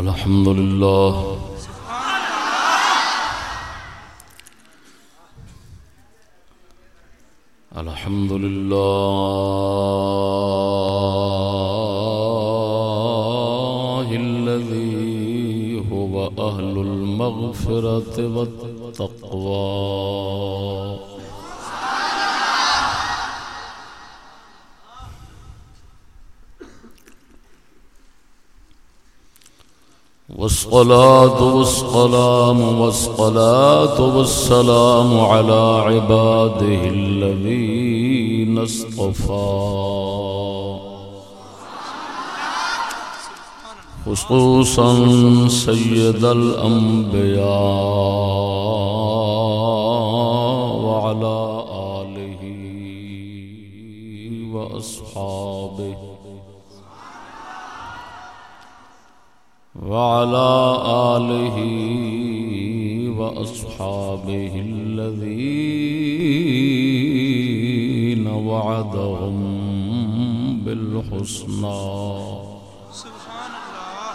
الحمد لله الحمد لله الذي هو أهل المغفرة والتقوى والصلاة والسلام والصلاة والسلام على عباده الذين اصطفى. خصوصا سيد الأنبياء. وعلى آله وأصحابه الذين وعدهم بالحسنى سبحان الله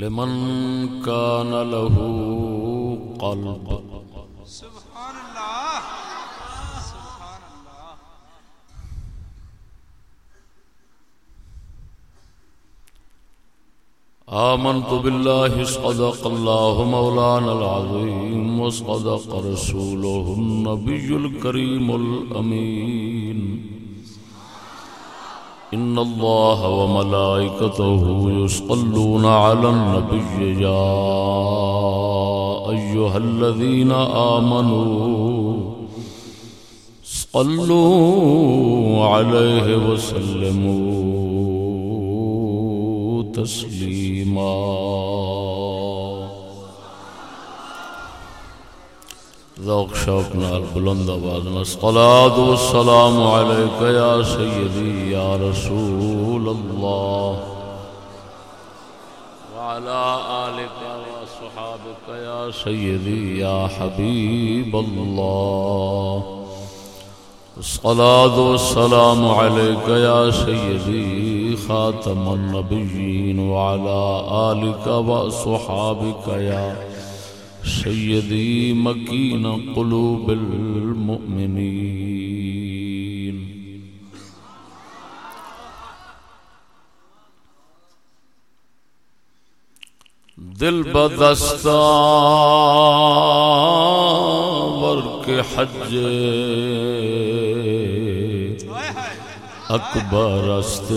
لمن كان له قلب. سبحان الله سبحان الله آمنت بالله صدق الله مولانا العظيم وصدق رسوله النبي الكريم الأمين إن الله وملائكته يصلون على النبي يا أيها الذين آمنوا صلوا عليه وسلموا تسليما ذوق، شوق نال بلند آواز نال الصلاة والسلام عليك يا سيدي يا رسول الله وعلى آلك وصحابك يا سيدي يا حبيب الله الصلاة والسلام عليك يا سيدي خاتم النبيين وعلى آلك وصحابك يا سيدي مكين قلوب المؤمنين دل بدستا ورک حج۔ اکبر است۔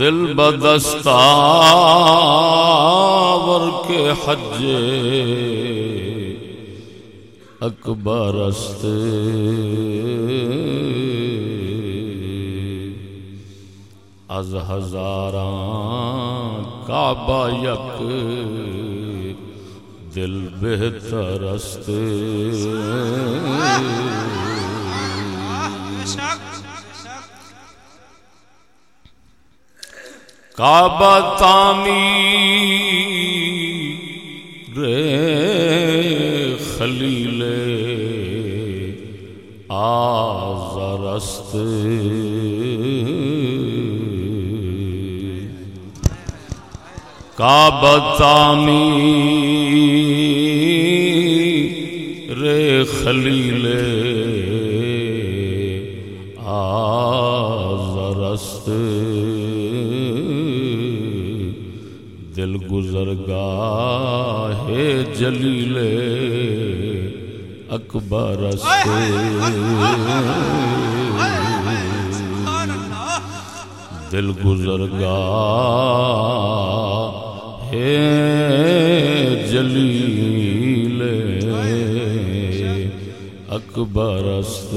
دل بدستا ورک حج اکبر است۔ از ہزاراں کعبہ یک دل بہتر است۔ کعبہ تعمیر خلیل آزر است کعبہ تعمیر خلیل۔ دل۔ گزر گا۔ ہے جلیل اکبر است۔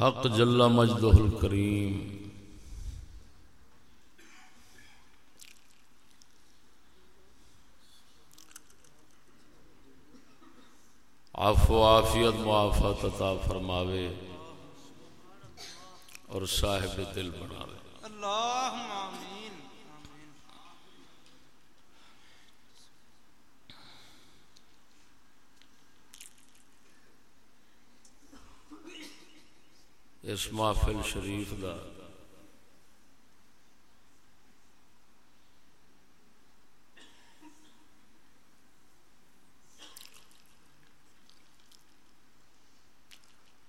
حق جل مجدہ الکریم۔ عفو عافیت معافت عطا فرماوے اور صاحب دل بناوے۔ اللہم آمین۔ اس محفل شریف دا۔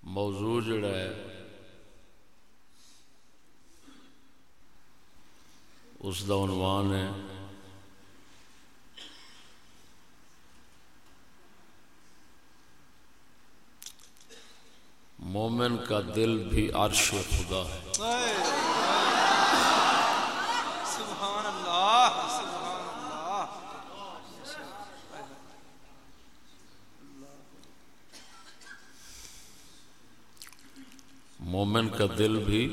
موضوع جڑا ہے اس دا عنوان ہے۔ مومن کا دل بھی عرش خدا ہے۔ سبحان اللہ سبحان اللہ مومن کا دل بھی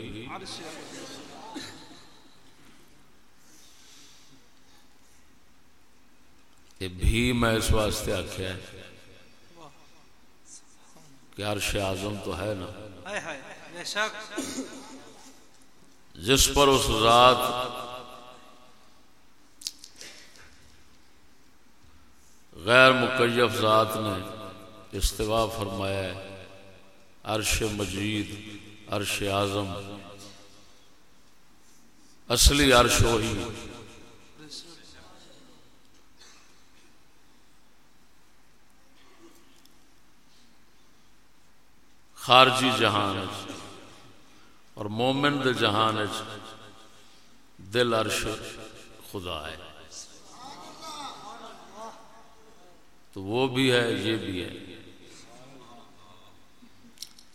یہ بھی میں اس واسطے آخیا ہے۔ کہ عرش اعظم تو ہے نا۔ جس پر اس ذات غیر مکیف ذات نے استوا فرمایا ہے عرش مجید عرش اعظم اصلی عرش وہی خارجی جہان اور مومن دے جہان دل عرش خدا ہے۔ تو وہ بھی ہے، یہ بھی ہے۔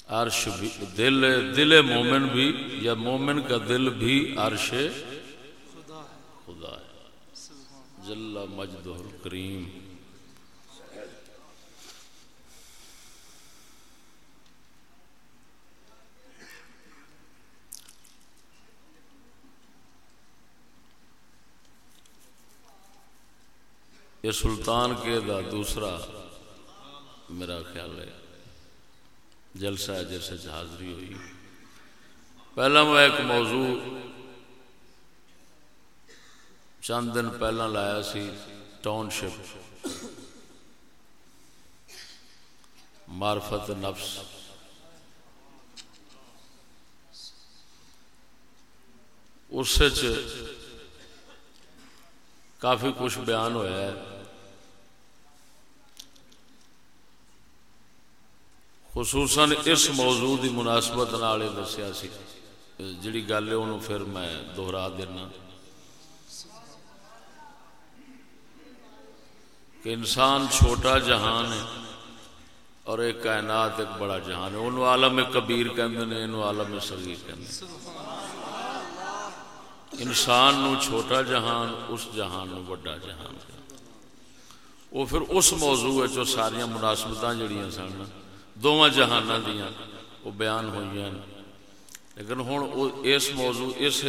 عرش بھی، دل دل مومن بھی یا مومن کا دل بھی عرش خدا ہے خدا ہے۔ جل مجدہ الکریم۔ یہ سلطان کے دا دوسرا میرا خیال ہے۔ جلسہ ہے جیسے حاضری ہوئی۔ پہلا میں ایک موضوع چند دن پہلا لایا سی ٹاؤن شپ معرفت نفس۔ اس کافی کچھ بیان ہوا ہے۔ خصوصاً اس موضوع کی مناسبت نال یہ دسیا سی۔ جڑی گل ہے انہوں پھر میں دوہرا دینا۔ کہ انسان چھوٹا جہان ہے اور ایک کائنات ایک بڑا جہان ہے۔ انہوں عالم کبیر کہندے نے انہوں عالم صغیر کہندے انسان نو چھوٹا جہان، اس جہان نو بڑا جہان۔ وہ پھر اس موضوع جو ساریا مناسبت جڑیاں سن۔ دونوں جہانوں دیا وہ بیان ہوئی ہیں لیکن ہوں اس موضوع اس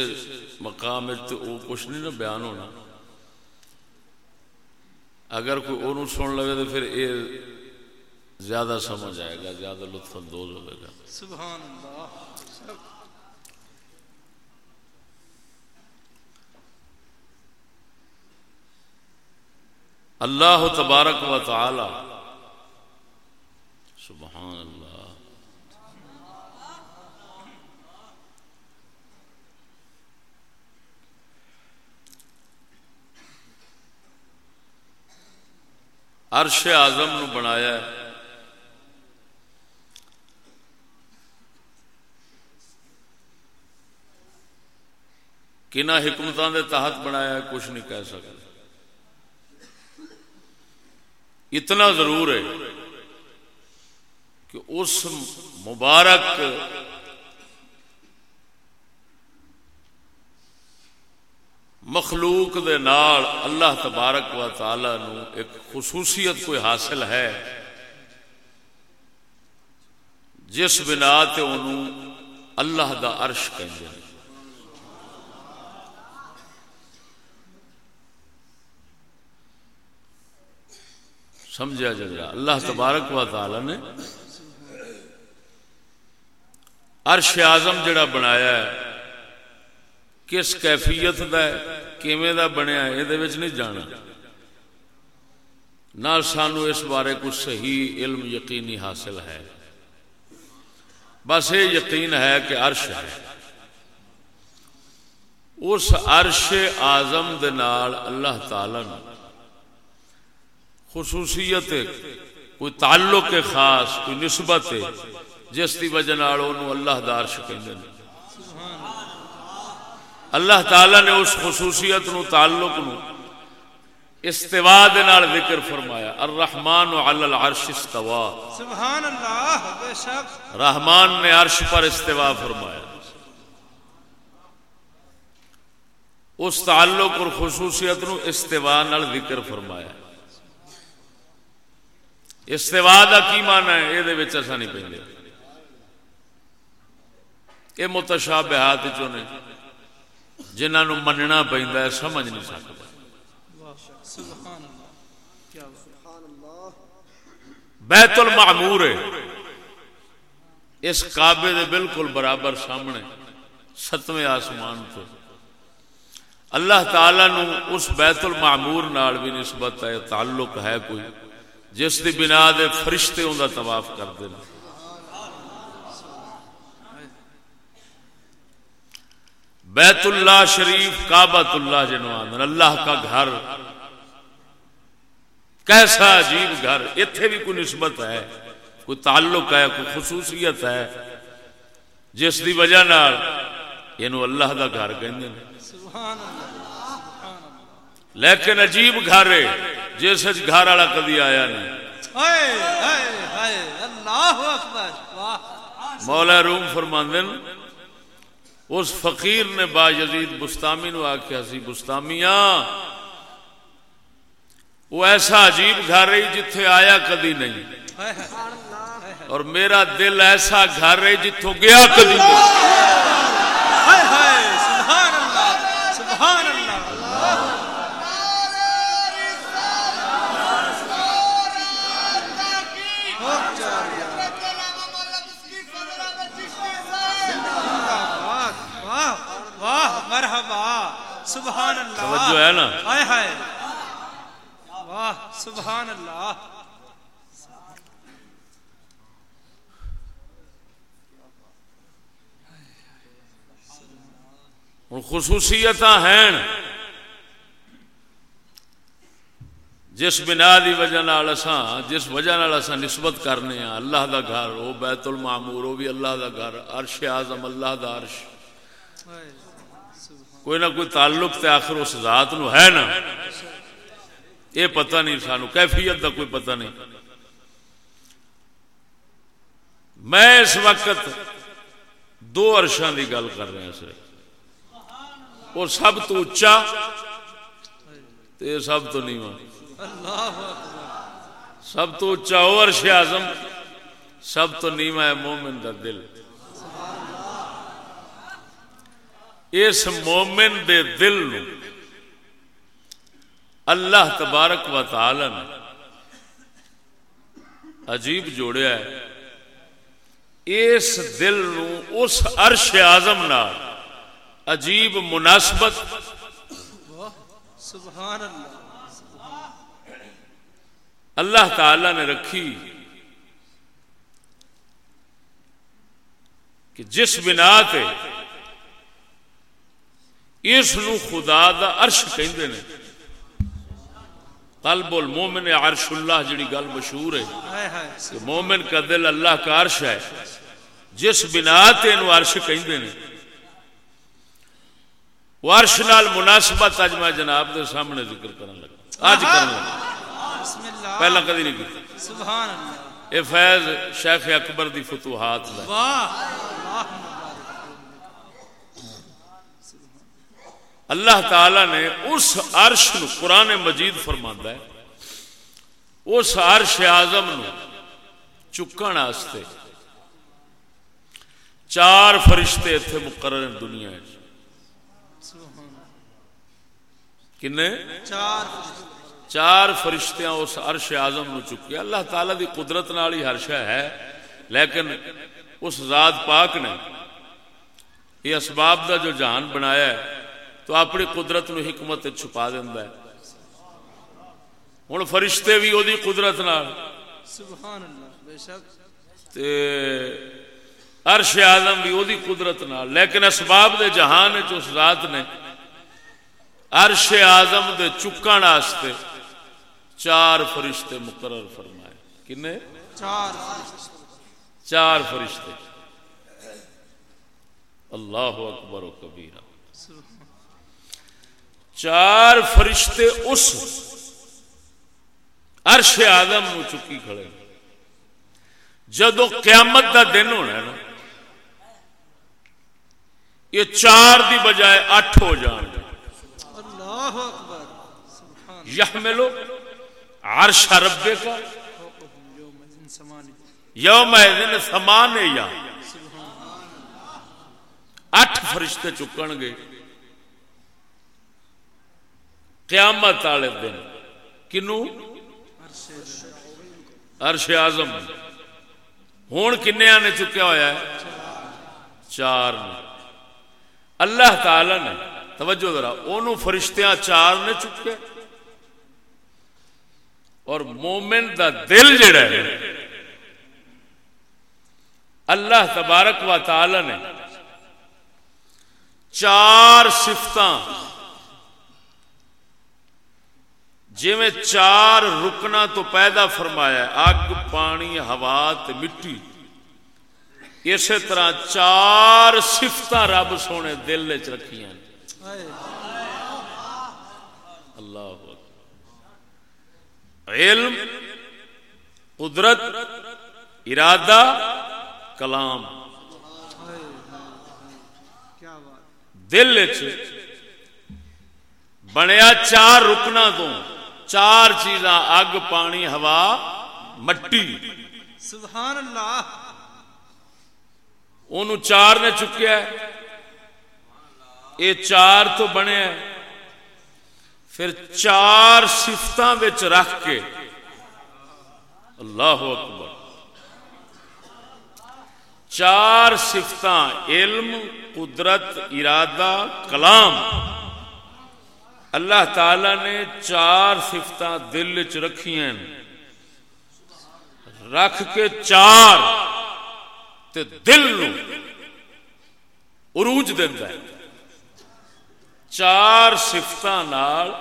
مقام وہ کچھ نہیں نا بیان ہونا۔ اگر کوئی وہ سن لگے تو پھر یہ زیادہ سمجھ آئے گا زیادہ لطف اندوز ہوئے گا۔ سبحان اللہ اللہ تبارک و تعالی سبحان اللہ۔ عرش آزم نو بنایا ہے۔ کنا حکمتوں دے تحت بنایا ہے، کچھ نہیں کہہ سکتے اتنا ضرور ہے۔ کہ اس مبارک مخلوق دے نال اللہ تبارک و تعالی نو ایک خصوصیت کوئی حاصل ہے، جس بنا تے انہوں اللہ دا عرش کہیں سمجھا جائے اللہ تبارک و تعالی نے عرش اعظم جڑا بنایا ہے، کس کیفیت دا ہے، کیویں دا بنیا ہے یہ نہیں جانا۔ نہ سانو اس بارے کچھ صحیح علم یقینی حاصل ہے۔ بس یہ یقین ہے کہ عرش ہے۔ اس عرش آزم اللہ تعالی نے خصوصیت، کوئی تعلق خاص، کوئی نسبت ہے جس کی وجہ اللہ دارش کہ اللہ تعالی نے اس خصوصیت نو تعلق نو استوا دے نال ذکر فرمایا۔ الرحمن علی العرش استوا۔ سبحان اللہ بے شک۔ رحمان نے عرش پر استوا فرمایا۔ اس تعلق اور خصوصیت نو استوا نال ذکر فرمایا۔ استوا دا کی معنی ہے؟ یہ ایسا نہیں پہنتے یہ متشابہات چوں نے؟ جنہوں مننا پہ سمجھ نہیں سکتا بیت المعمور ہے۔ اس کعبے دے بالکل برابر سامنے، ستویں آسمان تو۔ اللہ تعالی نو اس بیت المعمور نال بھی نسبت ہے، تعلق ہے کوئی، جس دی بنا دے فرشتے ان کا طواف کرتے ہیں بیت اللہ شریف کابت اللہ جنوان اللہ کا گھر۔ کیسا عجیب گھر اتنے بھی کوئی نسبت ہے کوئی تعلق ہے کوئی خصوصیت ہے جس دی وجہ نال یہ اللہ دا گھر کہندے لیکن عجیب گھر ہے جس گھر والا کدی آیا نہیں۔ مولا روم فرماندن اس فقیر نے با یزید بستامی نو آخیا سی، بستامیاں، وہ ایسا عجیب گھر رہی جتھے آیا کدی نہیں۔ اور میرا دل ایسا گھر رہی جتھوں گیا کدی نہیں۔ سبحان اللہ۔ توجہ ہے نا؟ ہائے ہائے۔ واہ سبحان اللہ خصوصیت ہیں۔ جس بنا دی وجہ جس وجہ نسبت کرنے ہیں اللہ دا گھر وہ بیت المعمور وہ بھی اللہ دا گھر عرش اعظم اللہ دا عرش۔ کوئی نہ کوئی تعلق تے آخر اس ذات نو ہے نا۔ یہ پتہ نہیں سانو، کیفیت دا کوئی پتہ نہیں۔ میں اس وقت دو عرشان دی گل کر رہا سر۔ اور سب تو اچا سب تو نہیں سب تو اچا وہ عرش اعظم، سب تو نیواں ہے مومن دا دل۔ اس مومن دے دل نو اللہ تبارک و تعالی نے عجیب جوڑیا ہے۔ اس دل نو اس عرش اعظم نال عجیب مناسبت سبحان اللہ اللہ تعالی نے رکھی کہ جس بنا تے اس خدا دا عرش کہندے نے۔ قلب المومن عرش اللہ جڑی گل مشہور ہے۔ کہ مومن کا دل اللہ کا عرش ہے۔ جس بنا تے انو عرش کہندے نے۔ عرش نال مناسبت اج میں جناب دے سامنے ذکر کرن لگا۔ اج کرن لگا۔ بسم اللہ پہلا کدی نہیں کی سبحان اللہ۔ اے فیض شیخ اکبر دی فتوحات ہے واہ۔ اللہ تعالی نے اس عرش نو قرآن مجید فرماندا ہے اس عرش اعظم نو چکن واسطے چار فرشتے اتنے مقرر ہیں دنیا کنے؟ چار چار فرشتیاں اس عرش اعظم نو چکے۔ اللہ تعالی دی قدرت نال ہی ہر شے ہے لیکن اس ذات پاک نے یہ اسباب دا جو جہان بنایا ہے تو اپنی قدرت نو حکمت چھپا دیندا ہے۔ ہن فرشتے بھی اودی قدرت نال۔ سبحان اللہ بے شک۔ تے عرش اعظم بھی اودی قدرت نال۔ لیکن اسباب دے جہان اس ذات نے عرش اعظم دے چکن واسطے چار فرشتے مقرر فرمائے۔ کنے؟ چار چار فرشتے۔ اللہ اکبر و کبیرہ۔ چار فرشتے اس عرش آدم چکی کھڑے جدو قیامت دا دن ہونا ہے نا یہ چار دی بجائے اٹھ ہو جان۔ گے سبحان یحملو عرش ربے کا یوم دن سمان یا۔ اٹھ فرشتے چکن گے۔ قیامت والے دن۔ کنو؟ عرش عرش اعظم۔ ہون کنیا نے چکیا ہوا ہے؟ چار نے۔ اللہ تعالی نے، توجہ ذرا اونوں فرشتیاں چار نے چکے۔ اور مومن دا دل جڑا ہے۔ اللہ تبارک و تعالی نے چار سفتاں جی میں چار رکنا تو پیدا فرمایا اگ، پانی، ہوا تے مٹی۔ اسی طرح چار سفت رب سونے دل چ رکھیاں اللہ علم، قدرت، ارادہ، کلام۔ دل چ بنیا چار رکنا تو۔ چار چیزاں اگ پانی ہوا مٹی۔ سبحان اللہ۔ انہوں چار نے چکیا ہے۔ یہ چار تو بنیا ہے پھر چار سفتاں وچ رکھ کے۔ اللہ اکبر۔ چار سفتاں علم قدرت ارادہ کلام۔ اللہ تعالی نے چار سفتاں دل چ رکھی رکھ کے چار تے دل نو عروج دیندا ہے۔ چار صفتاں نال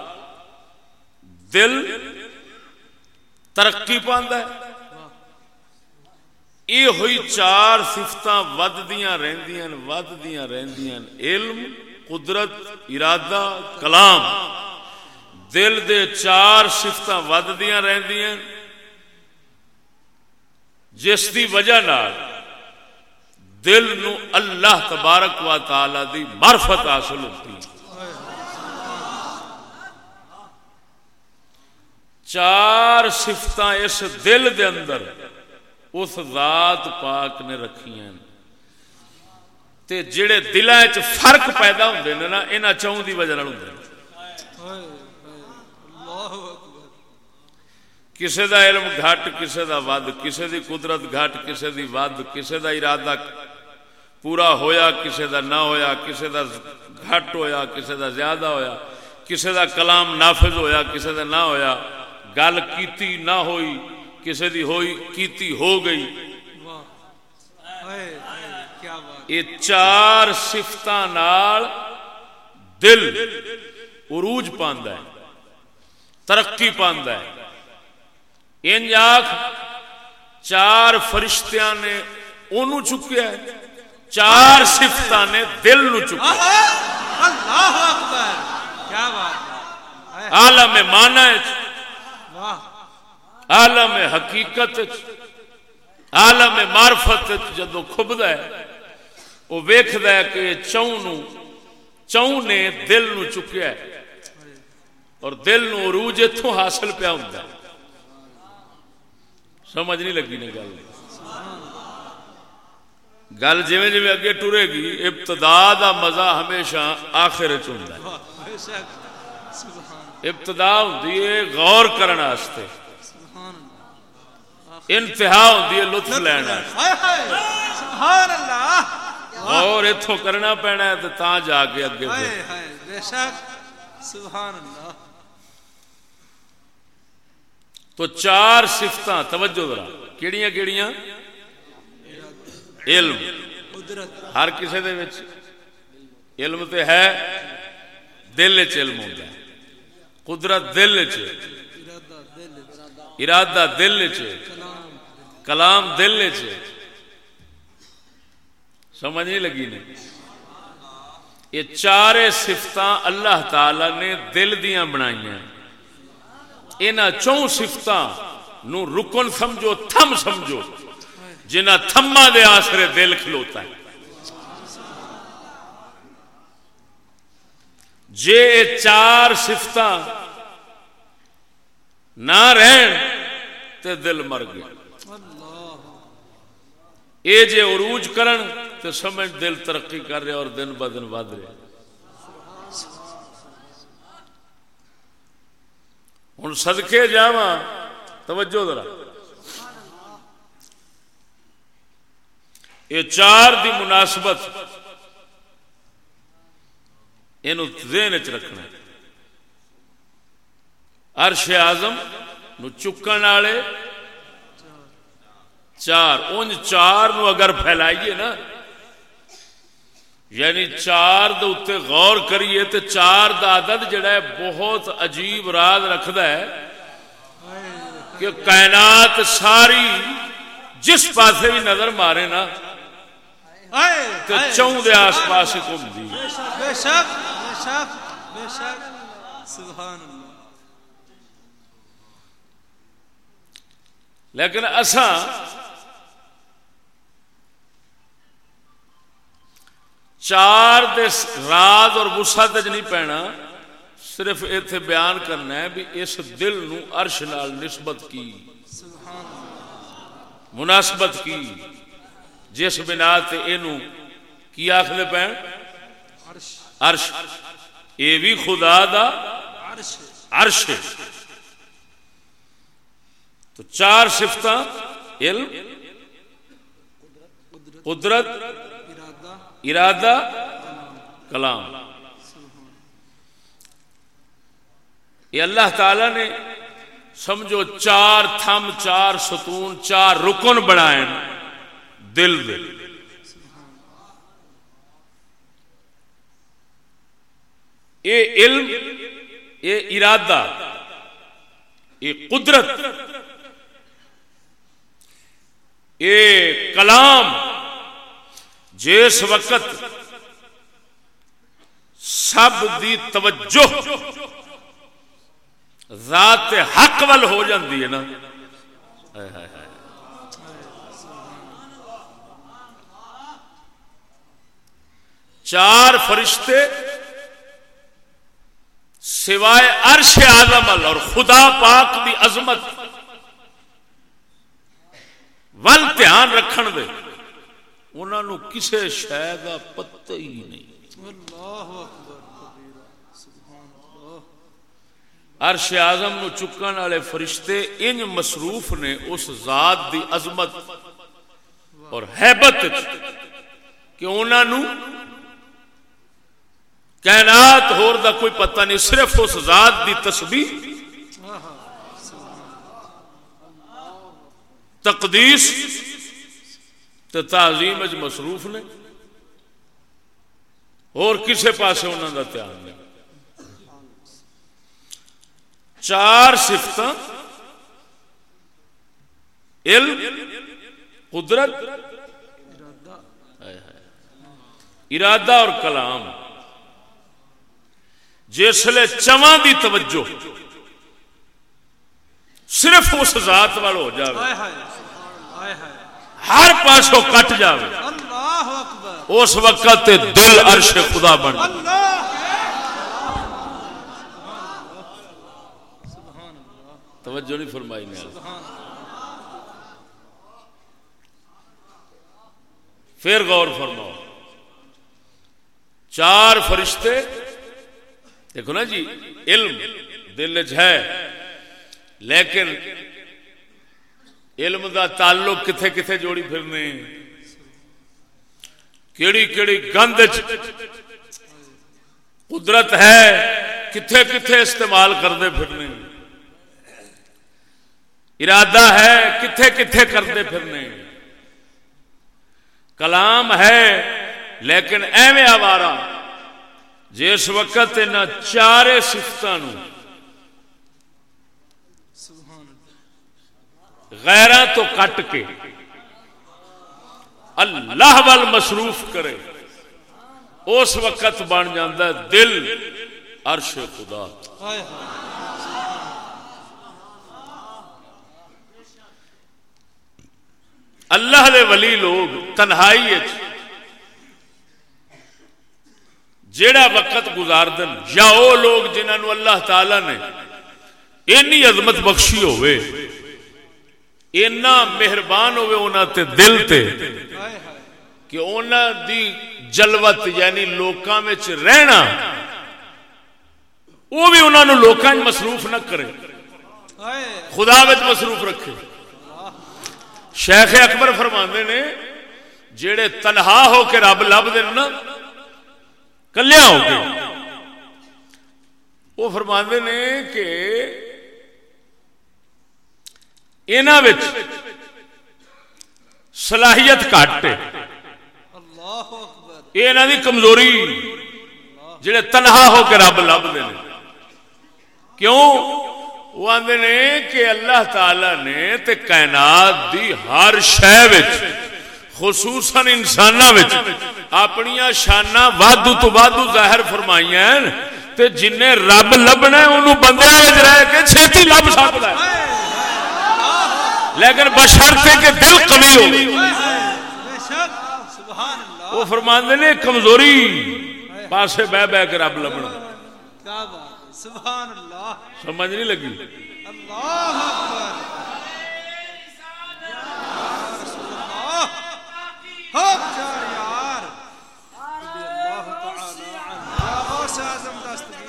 دل ترقی پاندا ہے۔ یہ ہوئی چار صفتاں وددیاں رہندیاں وددیاں رہندیاں۔ علم قدرت، ارادہ، کلام۔ دل دے چار صفتاں وددیاں رہندیاں۔ جس دی وجہ نال دل نو اللہ تبارک و تعالی دی معرفت حاصل ہوتی۔ ہے چار صفتاں اس دل دے اندر اس ذات پاک نے رکھیاں۔ ہیں تے جڑے دلاں وچ فرق پیدا ہوندے نے نا انہاں چوں دی وجہ نال ہوندے نے۔ کسے دا علم گھٹ، کسے دا ود، کسے دی قدرت گھٹ، کسے دی ود، کسے دا ارادہ پورا ہویا، کسے دا نہ ہویا، کسے دا گھٹ ہویا، کسے دا زیادہ ہویا، کسے دا کلام نافذ ہویا، کسے دا نہ ہویا، گل کیتی نہ ہوئی، کسے دی ہوئی کیتی ہو گئی واہ ہائے ہائے کیا بات یہ چار سفتاں نال دل عروج پاندا ہے ترقی پاندا ہے۔ انج آخ چار فرشتیاں نے اونوں چکیا ہے چار صفتاں نے دل نو چکیا اللہ اکبر کیا بات ہے۔ عالم مانا واہ۔ عالم حقیقت عالم معرفت جدو کھبدا ہے وہ ویکھدا ہے کہ چوں نو چوں نے دل نو چکیا ہے اور دل نو عروج اتوں حاصل پیا ہے سمجھ نہیں لگی نے گل گل جویں جویں اگے ٹرے گی ابتدا دا مزہ ہمیشہ آخر چ ہوندا ہے واہ بے شک سبحان ابتدا ہوندی ہے غور کرن واسطے سبحان اللہ انتہا ہوندی ہے لطف لین واسطے ہائے ہائے سبحان اللہ غور اتوں کرنا پینا ہے تو تا جا کے اگے بے شک۔ سبحان اللہ تو چار صفتاں توجہ ذرا۔ کیڑیاں کیڑیاں؟ علم۔ ہر کسی دے وچ علم تے ہے دل چ علم ہوندا ہے۔ قدرت دل چ ارادہ دل ارادہ دل چ کلام دل چ سمجھ نہیں لگی نہیں یہ چارے صفتاں اللہ تعالی نے دل دیاں بنائیاں۔ انہاں چوں صفتاں نو رکن سمجھو، تھم سمجھو جنہ تھما دے آسرے دل کھلوتا ہے۔ جے یہ چار صفتاں نہ رہن تے دل مر گیا۔ اے جے عروج کرن تے سمجھ دل ترقی کر رہا اور دن ب دن ود رہا ہوں صدقے جاواں۔ توجہ ذرا۔ یہ چار دی مناسبت۔ یہ ذہن چ رکھنا۔ ہے عرش اعظم نو چکن والے چار ان چار نو اگر پھیلائیے نا یعنی چار دے اتنے غور کریے تو چار دا عدد جڑا ہے بہت عجیب راز رکھدا ہے کہ کائنات ساری جس پاسے بھی نظر مارے نا ہائے تو چون دے آس پاس ہی گھومدی ہے بے شک بے شک بے شک بے شک۔ سبحان اللہ لیکن اساں چار دے راز اور وسعت وچ نہیں پینا، صرف ایتھے بیان کرنا ہے بھی اس دل نو عرش نال نسبت کی، مناسبت کی، جس بنا تے اینو کی آخدے پین؟ عرش۔ عرش اے بھی خدا دا عرش تو چار صفتاں، علم، قدرت ارادہ، کلام۔ یہ اللہ تعالی نے سمجھو چار تھم، چار ستون، چار رکن بنائے۔ دل دے۔ یہ علم، یہ ارادہ، یہ قدرت، یہ کلام۔ جس وقت سب دی توجہ ذات حق ول ہو جاندی ہے نا۔ چار فرشتے سوائے عرش آزم اور خدا پاک دی عظمت ول دھیان رکھن دے۔ انہوں نے کسے شہ کا پتہ ہی نہیں۔ اللہ اکبر عرش اعظم نو چکن والے فرشتے ان مصروف نے اس ذات دی عظمت اور حیبت کہ انہوں نے کائنات ہور دا کوئی پتہ نہیں صرف اس ذات دی تسبیح۔ تقدیس تے تعظیم اج مصروف نے۔ اور کسے پاسے انہوں دا دھیان نہیں۔ چار سفت علم، قدرت، ارادہ اور کلام۔ جسے چواں دی توجہ۔ صرف اس ذات وال ہو جائے ہر پاسوں کٹ اکبر۔ اس وقت دل عرش خدا بن توجہ نہیں فرمائی نے۔ اللہ پھر غور فرماؤ۔ چار فرشتے دیکھو نا جی علم دل ہے لیکن علم دا تعلق کتھے کتھے جوڑی پھرنے کیڑی کیڑی گند قدرت ہے، کتھے کتھے استعمال کرتے پھرنے ارادہ ہے، کتھے کتھے کرتے پھرنے کلام ہے، لیکن ایویں آوارا جس وقت ان چارے سفتوں سبحان اللہ تو کٹ کے اللہ وال مصروف کرے۔ اس وقت بن جاتا ہے دل عرش خدا۔ اللہ دے ولی لوگ تنہائی جیڑا وقت گزار دن یا وہ لوگ جنہوں اللہ تعالی نے اینی عظمت بخشی ہوئے۔ اینا مہربان ہوئے انہاں تے دل تے کہ انہاں دی جلوت یعنی لوکاں وچ رہنا، وہ بھی انہاں نو لوکاں مصروف نہ کرے۔ خدا وچ مصروف رکھے۔ شیخ اکبر فرماندے نے جڑے تنہا ہو کے رب لب دین نا، کلیا ہو کے وہ فرماندے نے کہ انہاں وچ صلاحیت اکبر۔ یہ انہاں دی کمزوری جڑے تنہا ہو کے رب لب دے کیوں؟ وہ آندے نے کہ اللہ تعالی نے تے کائنات دی ہر شے وچ خصوصاً انساناں وچ اپنیاں شاناں وادو تو وادو ظاہر فرمائیاں ہیں۔ تے جن رب لبنا ہے انہوں بندیاں وچ رہ کے چھتی لب سکدا ہے۔ لیکن بشرطے کہ دل قوی ہو۔ وہ فرماندے نے کمزوری، پاسے بہ بہ کے رب لبنا سبحان اللہ سمجھ نہیں لگی؟ اللہ اکبر۔ یا رسول اللہ حق چار یار رضی اللہ تعالی عنہ یا غوث اعظم دستگیر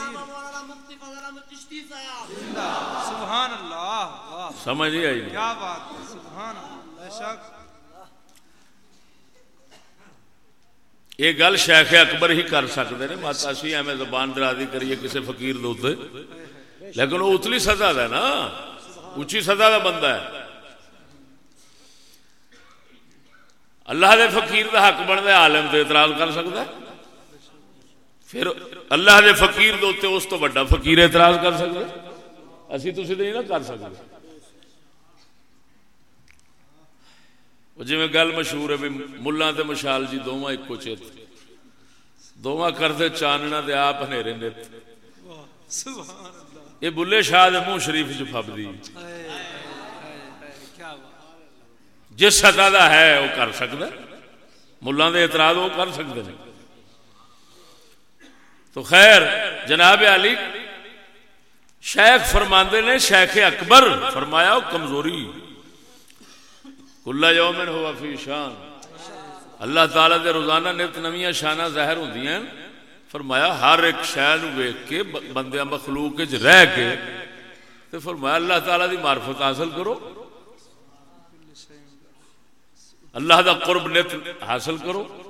زندہ سبحان اللہ واہ سمجھ نہیں آئی کیا بات ہے؟ سبحان بے شک۔ یہ گل شیخ اکبر ہی کر سکتے ہیں مت اسی ایویں زبان درازی کریے کسی فقیر دے لیکن وہ اتلی سزا دا ہے نا۔ اچھی سزا دا بندہ ہے۔ اللہ دے فقیر دا حق بنتا ہے عالم تے اعتراض کر سکتا ہے۔ پھر اللہ دے فقیر دے اتنے اس تو بڑا فقیر اعتراض کر سکتا ہے۔ اسی تسی نہیں نا کر سکتے۔ جی گل مشہور ہے بھی ملا تے مشال جی دونوں ایکو چیت دونوں کرتے چاننا دے آپ ہنیرے اللہ۔ یہ بلے شاہ دے منہ شریف کیا بات۔ جس سطح دا ہے وہ کر سکتا ملا دے اعتراض وہ کر سکتے ہیں تو خیر جناب علی شیخ فرماندے نے شیخ اکبر فرمایا وہ کمزوری۔ کلا یومن ہوا فی شان۔ اللہ تعالی دے روزانہ نت نویاں شانہ ظاہر ہیں۔ فرمایا ہر ایک شے نو ویکھ کے ب- بندیاں مخلوق وچ رہ کے تے فرمایا اللہ تعالی دی معرفت حاصل کرو۔ اللہ دا قرب نت حاصل کرو۔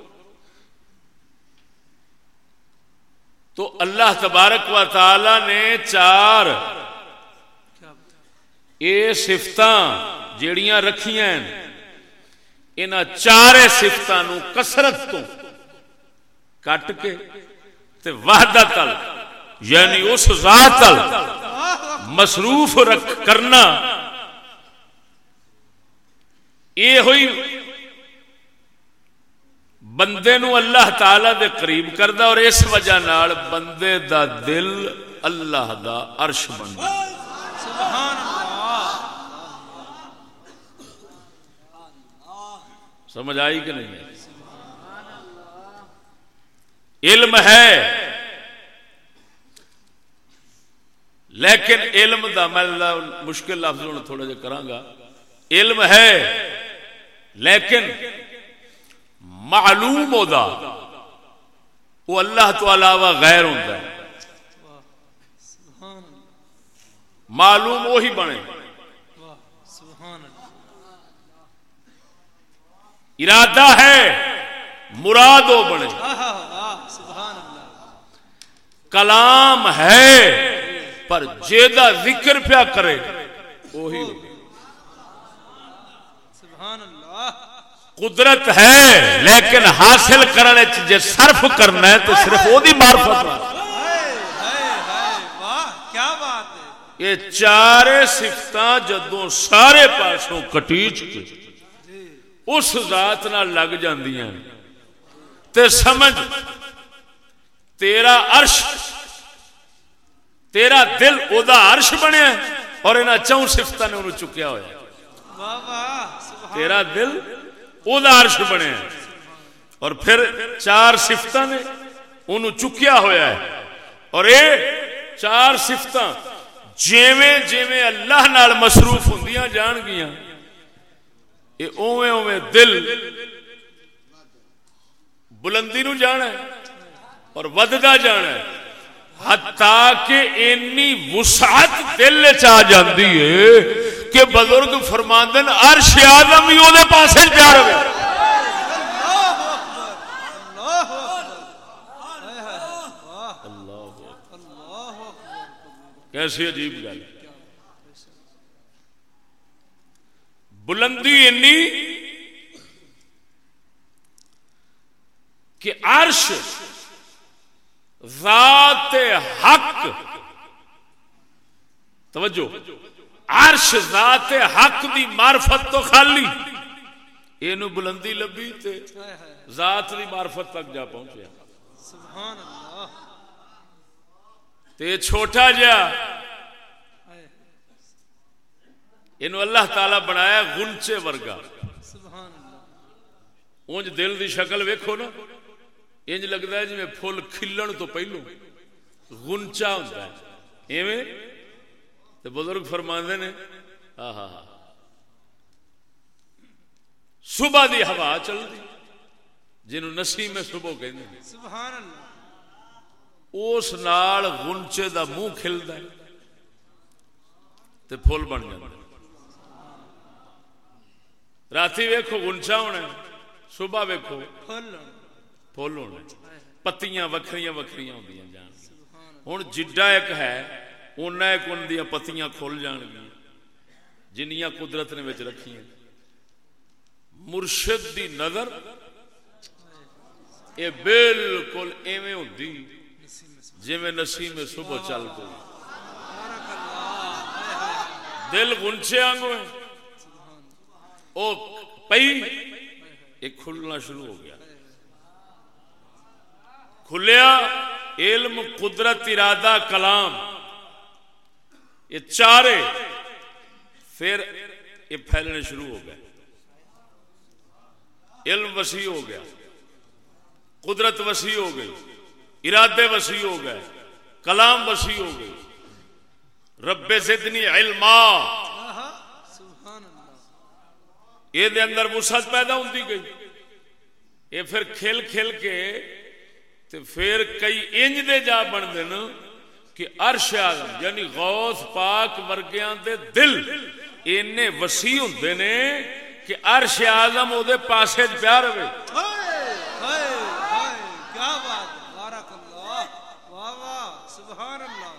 تو اللہ تبارک و تعالی نے چار کیا بات؟ یہ سفت جیڑیاں رکھیاں ہیں۔ ان چار سفتوں کسرت تو کٹ کے تے وحدت ال یعنی اس ذات ال مصروف رکھ کرنا یہ ہوئی بندے نو اللہ تعالی دے قریب کردا اور اس وجہ نال بندے دا دل اللہ دا عرش بندا سبحان اللہ سمجھ آئی کہ نہیں؟ علم ہے۔ لیکن علم دا میں مشکل لفظ ہوں، تھوڑا جا کرانگا علم ہے، لیکن معلوم ہودا وہ اللہ تو علاوہ غیر ہوتا ہے معلوم وہی بنے واہ سبحان اللہ ارادہ ہے مراد سبحان اللہ۔ کلام ہے پر جیدہ ذکر پیا کرے۔ وہی ہو قدرت ہے لیکن حاصل کرنے جے صرف کرنا ہے تو صرف وہ معرفت یہ چارے سفت جدوں سارے پاسوں کٹیچ کے اس ذات نال لگ جاندیاں۔ تے سمجھ تیرا عرش تیرا دل او دا عرش بنیا اور انہاں چوں صفتاں نے انہوں چکیا ہے۔ واہ تیرا دل او دا عرش بنیا اور پھر چار صفتاں نے انہوں چکیا ہویا ہے۔ اور اے چار صفتاں جیویں جیویں اللہ نال مصروف ہوندیاں جان گیاں۔ اے اوویں اوویں دل بلندی نو جانا ہے اور وددا جانا ہے۔ کہ اینی وسعت دل چ جاندی ہے کہ بزرگ فرماندن عرش آدم ہی وہ پاس پیار ہوئے کیسی عجیب گل۔ بلندی اینی کہ عرش ذات حق توجہ عرش ذات حق دی معرفت تو خالی اینو بلندی لبی تے ذات دی معرفت تک جا پہنچیا۔ سبحان اللہ۔ تے چھوٹا جا ہائے اینو اللہ تعالی بنایا گنچے ورگا۔ اونج دل دی شکل ویکھو نا۔ انج لگتا ہے جی پھول کھلن تو پہلو۔ گنچا ہوتا ہے۔ ایویں۔ تے بزرگ فرماندے نے ہاں ہاں ہاں صبح دی ہوا چلدی جنوں نسیم صبح کہندے نے سبحان اللہ۔ اس نال گنچے دا منہ کھلدا ہے۔ تے پھول بن جاندا ہے راتی ویکھو گنچا ہونا صبح ویکھو پھل ہونا پتیاں وکھریاں وکھریاں ہوندیاں جان ہن جڈا ایک ہے اونا ایک ان دیاں پتیاں کھل جان گی جنیاں قدرت نے وچ رکھیاں مرشد دی نظر اے بالکل ایویں ہوندی جویں نسیم صبح چل پئی دل گنچے آنگو ہے او پئی ایک کھلنا شروع ہو گیا۔ کھلیا، علم، قدرت، ارادہ، کلام، یہ چارے، پھر یہ پھیلنے شروع ہو گئے۔ علم وسیع ہو گیا، قدرت وسیع ہو گئی، ارادے وسیع ہو گئے، کلام وسیع ہو گئی۔ رب زدنی علما یہ دے اندر وسعت پیدا ہوتی گئی۔ یہ پھر کھل کھل کے تے پھر کئی انج دے جا بن دین کہ عرش اعظم یعنی غوث پاک ورگیاں دے دل اینے وسیع ہوندے نے کہ عرش اعظم او دے پاسے پیار ہوئے ہائے ہائے ہائے کیا بات ہے بارک اللہ واہ واہ سبحان اللہ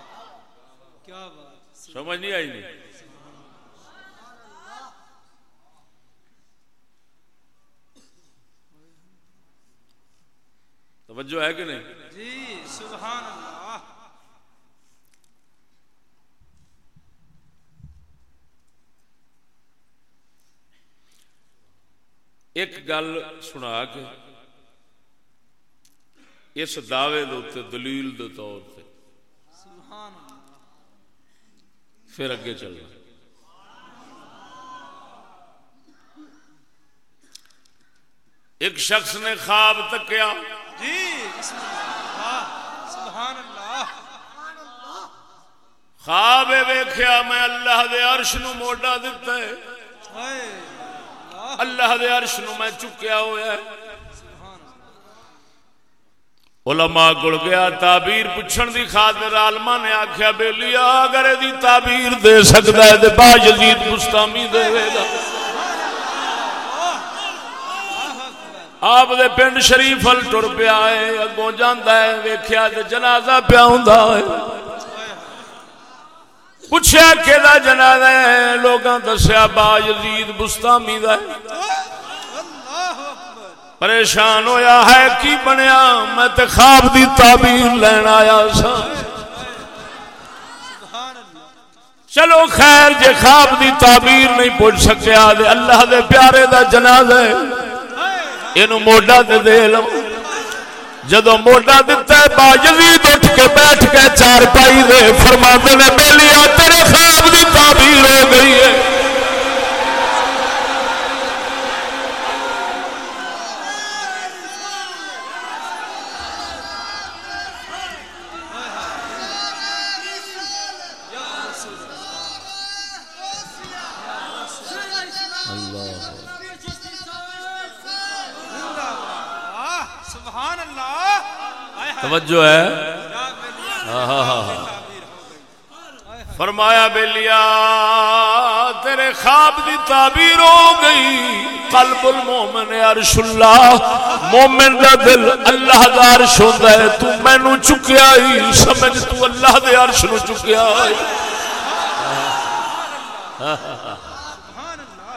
کیا بات سمجھ نہیں آئی۔ نہیں توجہ ہے کہ نہیں؟ جی سبحان اللہ ایک گل سنا کے اس دعوے دوتے دلیل دے طور پہ سبحان اللہ پھر اگے چلنا۔ ایک شخص نے خواب تکیا۔ جی بسم اللہ سبحان اللہ۔ خواب ویخیا میں اللہ دے عرش نو موڈا دتا ہے۔ اللہ۔ دے عرش نو میں چکیا ہوا ہے۔ علماء گل گیا تعبیر پوچھن دی خاطر عالما نے آخیا بیلیا اگر دی تعبیر دے سکتا ہے تے با یزید مستامی دے گا۔ آپ دے پنڈ شریف ال ٹر پیا ہے، اگوں جاندا ہے، ویکھیا تے جنازہ پیا ہوندا ہے۔ پوچھا کہ جنازہ ہے لوگاں دسیا با یزید مستامی دا پریشان ہویا ہے، کی بنیا؟ میں تے خواب دی تعبیر لین آیا سا۔ چلو خیر، جے خواب دی تعبیر نہیں پوچھ سکیا، دے اللہ دے پیارے دا جنازہ ہے۔ اینو موڈا دے دے لو۔ جدو موڈا دیتا ہے با یزید اٹھ کے بیٹھ کے چار پائی دے فرما دے نے بیلیا تیرے خواب دی تعبیر ہو گئی ہے۔ آہ، سبحان اللہ۔ توجہ ہے۔ فرمایا بیلیا تیرے خواب دی تعبیر ہو گئی۔ قلب المومن عرش اللہ مومن دا دل اللہ دا عرش ہوندا ہے۔ تو مینوں چکیا ہی سمجھ تو اللہ دے عرش نو چکیا ہے سبحان اللہ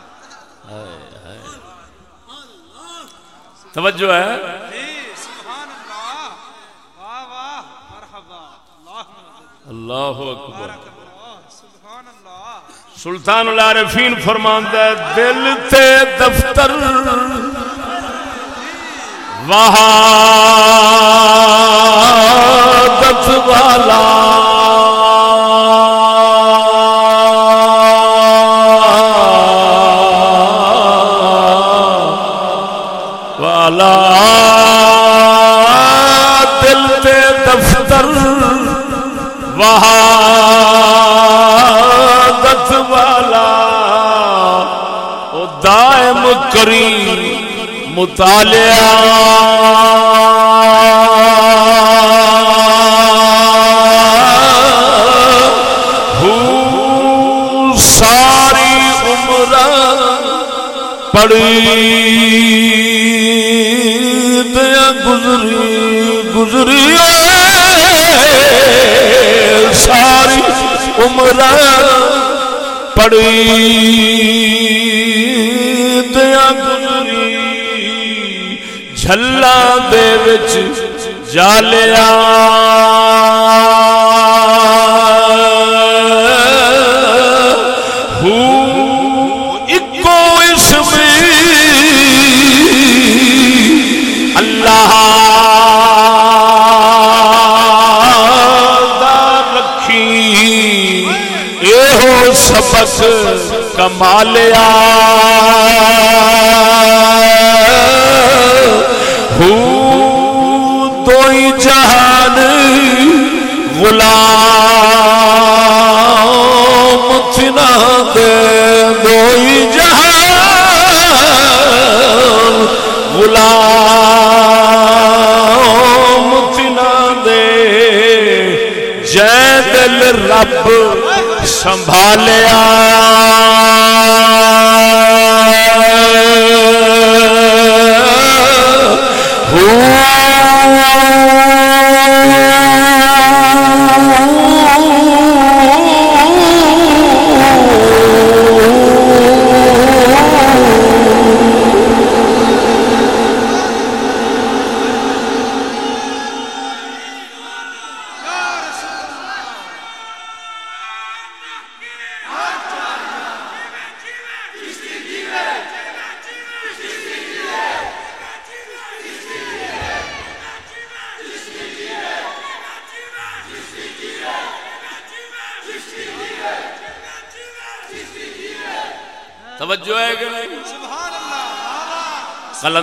توجہ ہے جی سبحان اللہ واہ واہ مرحبا اللہ اکبر. سلطان العارفین فرماندا ہے دل تے دفتر وہادت والا والا وہادت والا او دائم کری مطالعہ۔ ساری عمر پڑی۔ ساری عمر پڑی۔ دیا گزری جھلا دے وچ جالیا بس کمالیا ہوں تو جہان غلام۔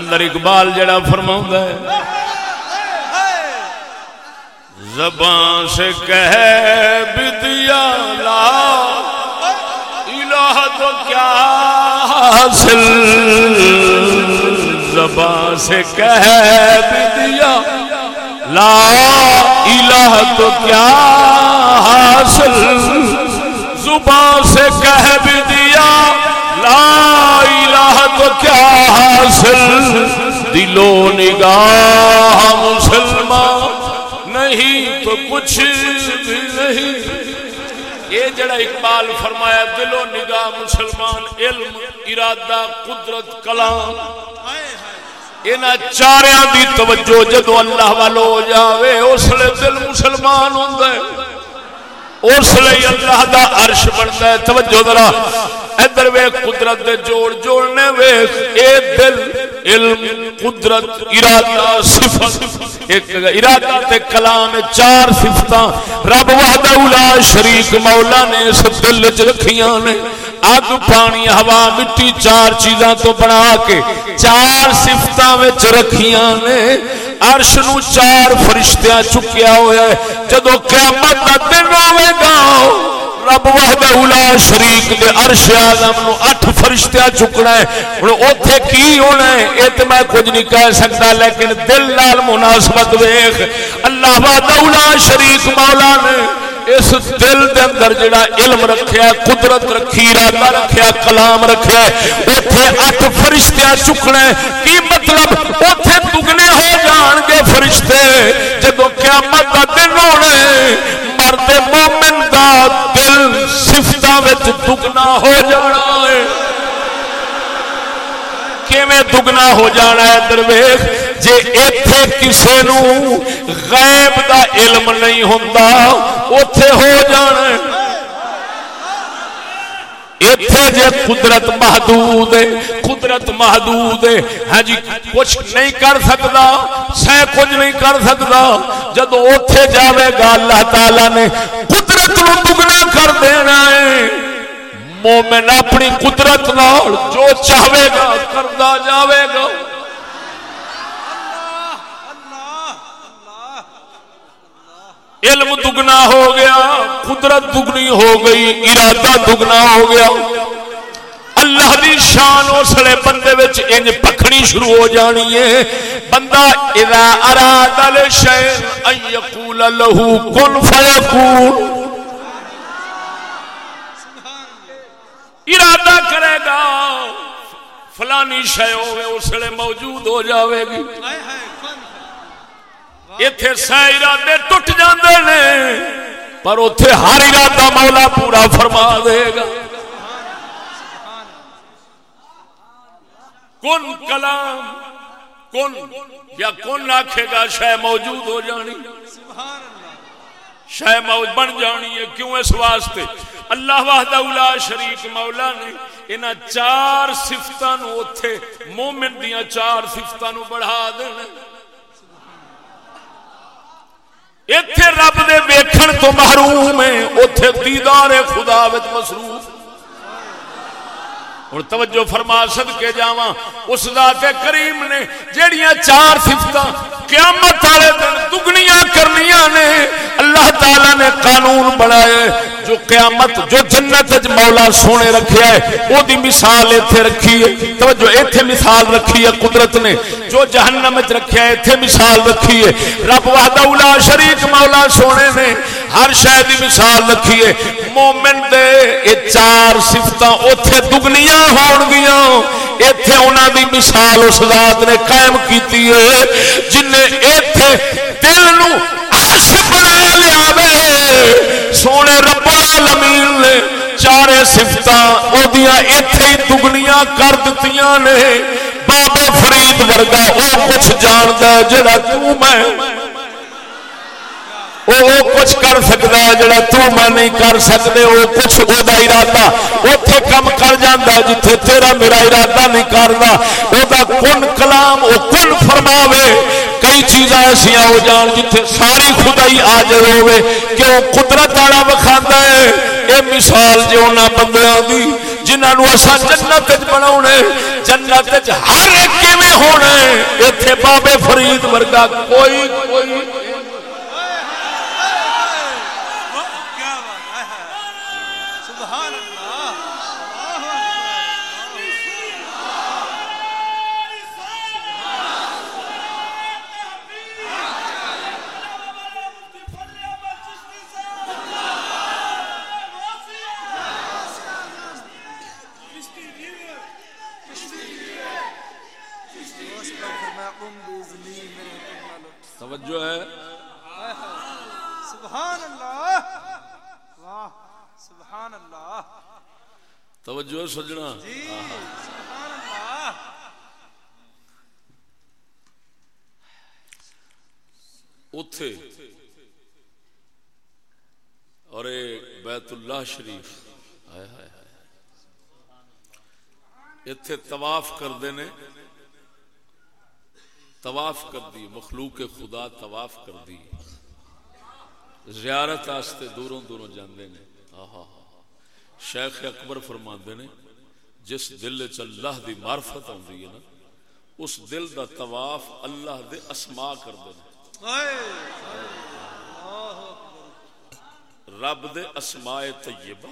اللہ کلندر اقبال جڑا فرما ہے۔ زبان سے کہہ بھی دیا لا الہ تو کیا حاصل۔ زبان سے کہہ بھی دیا لا الہ تو کیا حاصل۔ زبان سے کہہ بھی دیا لا حاصل دل و نگاہ مسلمان، نہیں تو کچھ بھی نہیں۔ یہ جڑا اقبال فرمایا دل و نگاہ مسلمان، علم، ارادہ، قدرت، کلام۔ یہاں چاریاں دی توجہ جدو اللہ والو ہو جاوے، اس لیے دل مسلمان ہوتا ہے۔ اس لیے اللہ دا عرش بنتا ہے۔ توجہ ذرا۔ ادھر وے قدرت دے جوڑ جوڑنے وے اے دل، علم، قدرت، ارادہ، صفت۔ ایک ارادہ تے کلام چار صفتاں رب وحدہ لا شریک مولا نے اس دل وچ رکھیاں نے۔ اگ پانی، ہوا، مٹی چار چیزاں تو بنا کے چار صفتاں وچ رکھیاں نے۔ عرش نو چار فرشتیاں چکیا ہوا ہے۔ جدو قیامت دا دن ہوے گا رب وحدہ اولا شریک دے عرش اعظم نو اٹھ فرشتیاں چکنا ہے۔ ہن اوتھے کی ہونا ہے؟ اے تے میں کچھ نہیں کہہ سکتا، لیکن دل نال مناسبت ویکھ۔ اللہ وحدہ اولا شریک مولا نے اس دل دے اندر جڑا علم رکھیا، قدرت رکھی، ارادہ رکھیا، کلام رکھیا اوتھے اٹھ فرشتیاں چکنا ہے۔ کی مطلب؟ اوتھے دگنے ہو جان گے فرشتے۔ جدو قیامت دا دن ہونا ہے، مرد مومن دا دل وچ دگنا ہو جانا ہے۔ کیویں دگنا ہو جانا ہے درویش؟ جے ایتھے کسے نو غیب دا علم نہیں ہوندا، اوتھے ہو جانا ہے۔ ایتھے جے قدرت محدود ہے، قدرت محدود ہے۔ ہاں جی کچھ نہیں کر سکتا سہ کچھ نہیں کر سکتا جب اوتھے جاوے گا، اللہ تعالی نے قدرت قدرت نو دگنا کر دینا ہے۔ مومن اپنی قدرت نال جو چاہے گا کردا جاوے گا۔ علم دگنا ہو گیا، قدرت دگنی ہو گئی، ارادہ دگنا ہو گیا۔ اللہ دی شان اسلے بندے وچ انج پکھنی شروع ہو جانی ہے۔ بندہ اذا اراد الشیء ان یقول له کن فیکون۔ ارادہ کرے گا، فلانی شے ہوے اسلے موجود ہو جاوے گی۔ اتے سہ ارادے ٹوٹ جاندے نے، پر اتے ہر ارادہ مولا پورا فرما دے گا۔ کن کلام، کن یا کن آکھے گا شہ موجود ہو جانی۔ سبحان شہ موت بن جانی ہے، کیوں اس واسطے؟ اللہ وحدہ اولا شریک مولا نے انہاں چار صفتاں نو اوتھے مومن دیاں چار صفتاں نو بڑھا دینا ایتھے رب دے ویکھن تو محروم ہے اوتھے دیدار خدا وچ مصروف۔ ہوں توجہ فرما سد کے جا اس ذات کریم نے جیڑیاں چار سفت قیامت والے دن دگنیاں کرنیاں نے، اللہ تعالی نے قانون بنائے۔ جو قیامت جو جنت مولا سونے رکھیا ہے، او دی مثال ایتھے رکھی ہے۔ توجہ، ایتھے مثال رکھی ہے قدرت نے۔ جو جہنم وچ رکھیا ہے، ایتھے مثال رکھی ہے۔ رب وحدہ الا شریک مولا سونے نے ہر شے دی مثال رکھی ہے۔ مومن دے اے چار صفتاں اوتھے دگنیاں ہون گیاں۔ ایتھے انہاں دی مثال اس ذات نے قائم کیتی ہے۔ جن نے ایتھے دل نو عرش بنا لیا وے۔ سونے رب العالمین نے چارے صفتاں اودیاں ہی دگنیاں کر دتیاں نے۔ بابا فرید ورگا او کچھ جاندا ہے جڑا تو میں وہ کچھ کر سکتا ہے جڑا تو میں نہیں کر سکتے وہ کچھ وہ ارادہ۔ اتے کم کر جانا جتھے تیرا میرا ارادہ نہیں کرنا۔ وہ کن کلام وہ کن فرماوے۔ کئی چیزاں ایسا ہو جان جتھے ساری خدائی آ جائے ہوئے کیوں قدرت والا وکھا ہے۔ اے مثال جے انہاں بندیاں دی، جنہاں نو اساں جنت وچ بنا جنت وچ ہر ایک کیویں ہونا ہے ایتھے بابے فرید ورگا کوئی کوئی کیا بات ہے سبحان اللہ توجہ ہے سبحان اللہ واہ سبحان اللہ توجہ ہے سجنا؟ جی اتے اور بیت اللہ شریف۔ اتے طواف کرتے نے طواف کر دی مخلوق خدا طواف کر دی زیارت آستے دوروں دوروں جاندے نے۔ آہا۔ شیخ اکبر فرماندے نے، جس دل چ اللہ دی معرفت آندی ہے نا، اس دل دا طواف اللہ دے اسما کردے نے۔ رب دے اسماء طیبہ۔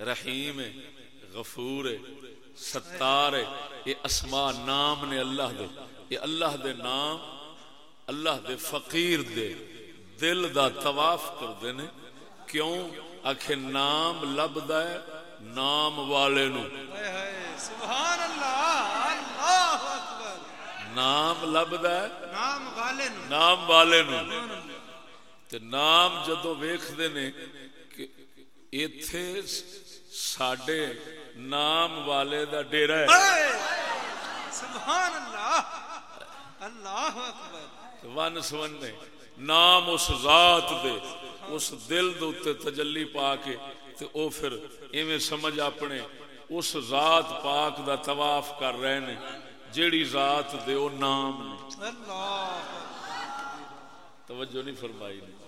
رحیم ہے، غفور ہے، ستار ہے، یہ اسماء نام نے اللہ دے۔ یہ اللہ دے نام اللہ دے فقیر دے دل دا طواف کردے نے کیوں؟ آخے نام لبدا ہے نام والے نو۔ سبحان اللہ اللہ اکبر۔ نام لبدا ہے۔ نام والے نو۔ نام والے نو۔ تے نام جدو ویکھدے نے کہ ایتھے ساڈے نام والے دا ڈیرا ہے۔ سبحان اللہ اللہ اکبر۔ ون سون نے نام اس ذات دے اس دل دے اتے تجلی پا کے تے او پھر ایویں سمجھ اپنے اس ذات پاک دا طواف کر رہے نے جیڑی ذات دے او نام نے۔ اللہ۔ توجہ نہیں فرمائی نے۔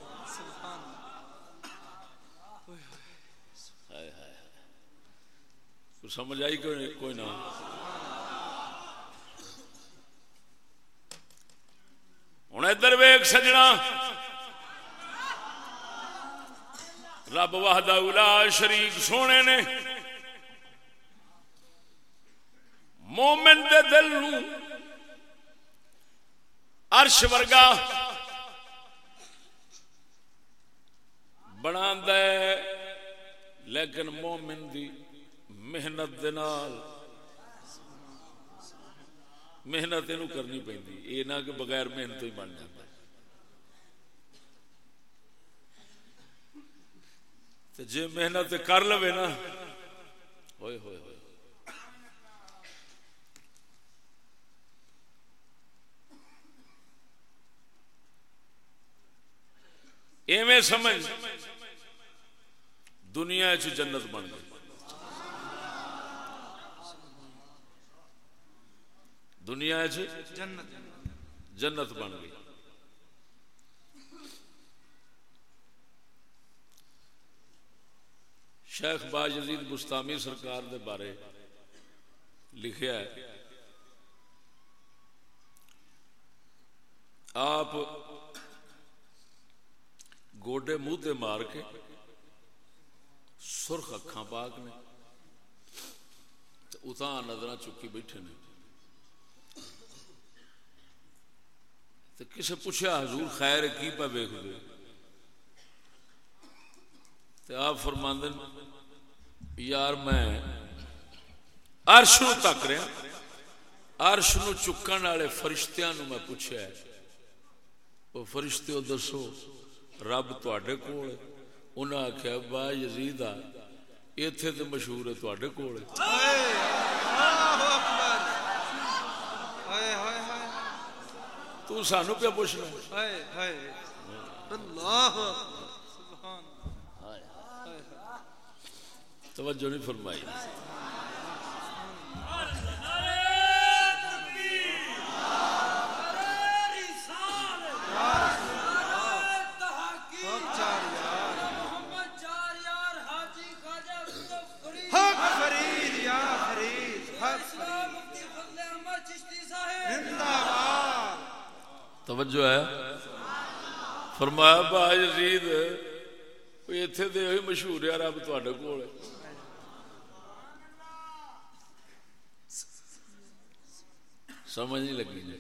سمجھ آئی کوئی نہ ہوں ادھر ویگ سجنا۔ رب وحدہ الا شریک سونے نے۔ مومن دے دل نو عرش ورگا بنا لیکن مومن دی محنت دے نال محنت اینو کرنی پیندی یہ نہ کہ بغیر محنت ہی بن جاتا۔ ہے تے جے محنت کر لوے نا۔ ہوئے ہوئے ہوئے۔ ایویں سمجھ۔ دنیا چ جنت بن گئی۔ دنیا جنت جی؟ جنت بن گئی۔ شیخ با یزید گستامی سرکار دے بارے لکھیا ہے۔ آپ گوڈے منہ تے مار کے سرخ اکھاں پاک نے تے اتاں نظراں چکی بیٹھے نے۔ تے کسے پوچھا حضور خیر کی پہ ویکھ دے۔ تے آپ فرماندن، یار میں عرش نو تک رہا، عرش نو چکن والے فرشتیاں نو میں پوچھا ہے۔ وہ فرشتے دسو، رب تے کول ہے۔ انہیں آخیا با یزید آ اتے تو مشہور ہے تے کول ہے ہائے اللہ اکبر ہائے ہائے ہائے تو سانو پہ پوچھنا ہائے ہائے۔ اللہ۔ اکبر سبحان۔ ہائے ہائے توجہ نہیں فرمائی۔ توجہ ہے۔ فرمایا، با یزید اتنے تو یہ مشہور ہے، رب تے کول سمجھ نہیں لگی جی۔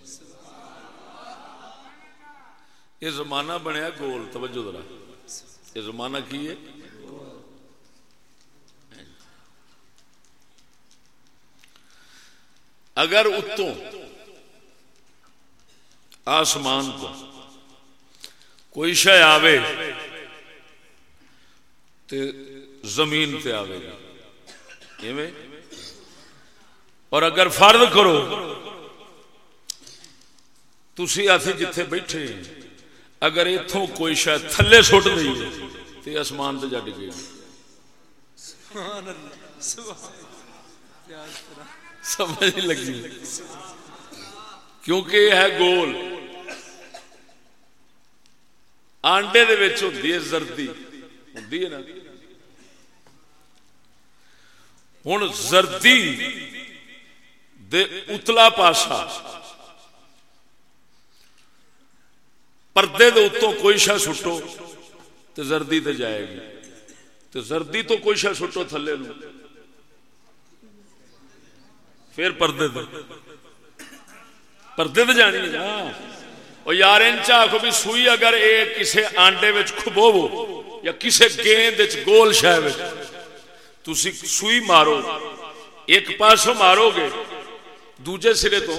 یہ زمانہ بنیا گول، توجہ ذرا۔ یہ زمانہ کی ہے؟ اگر اتوں آسمان کو۔ کوئی شہ آوے تے زمین تے آوے گی۔ اور اگر فرد کرو تھی آتے جتھے بیٹھے اگر اتوں کوئی شاید تھلے سٹ دئی تو آسمان تے جا ڈگے گی سمجھ لگی۔ کیونکہ یہ ہے گول۔ آنڈے ہوتی ہے زردی۔ ہوتی ہے نا۔ ہوں زردی دے اتلا پاسا پردے دے اتوں کوئی شا سٹو تو زردی تے جائے گی۔ تو زردی تو کوئی شا سٹو تھلے نو پھر پردے دے۔ پردے دے جانی نا۔ اور یار ان چاہو بھی سوئی اگر اے کسے آنڈے وچ یا کسے گیند گول شے وچ، تسی سوئی مارو، ایک پاسوں مارو گے، دوجے سرے تو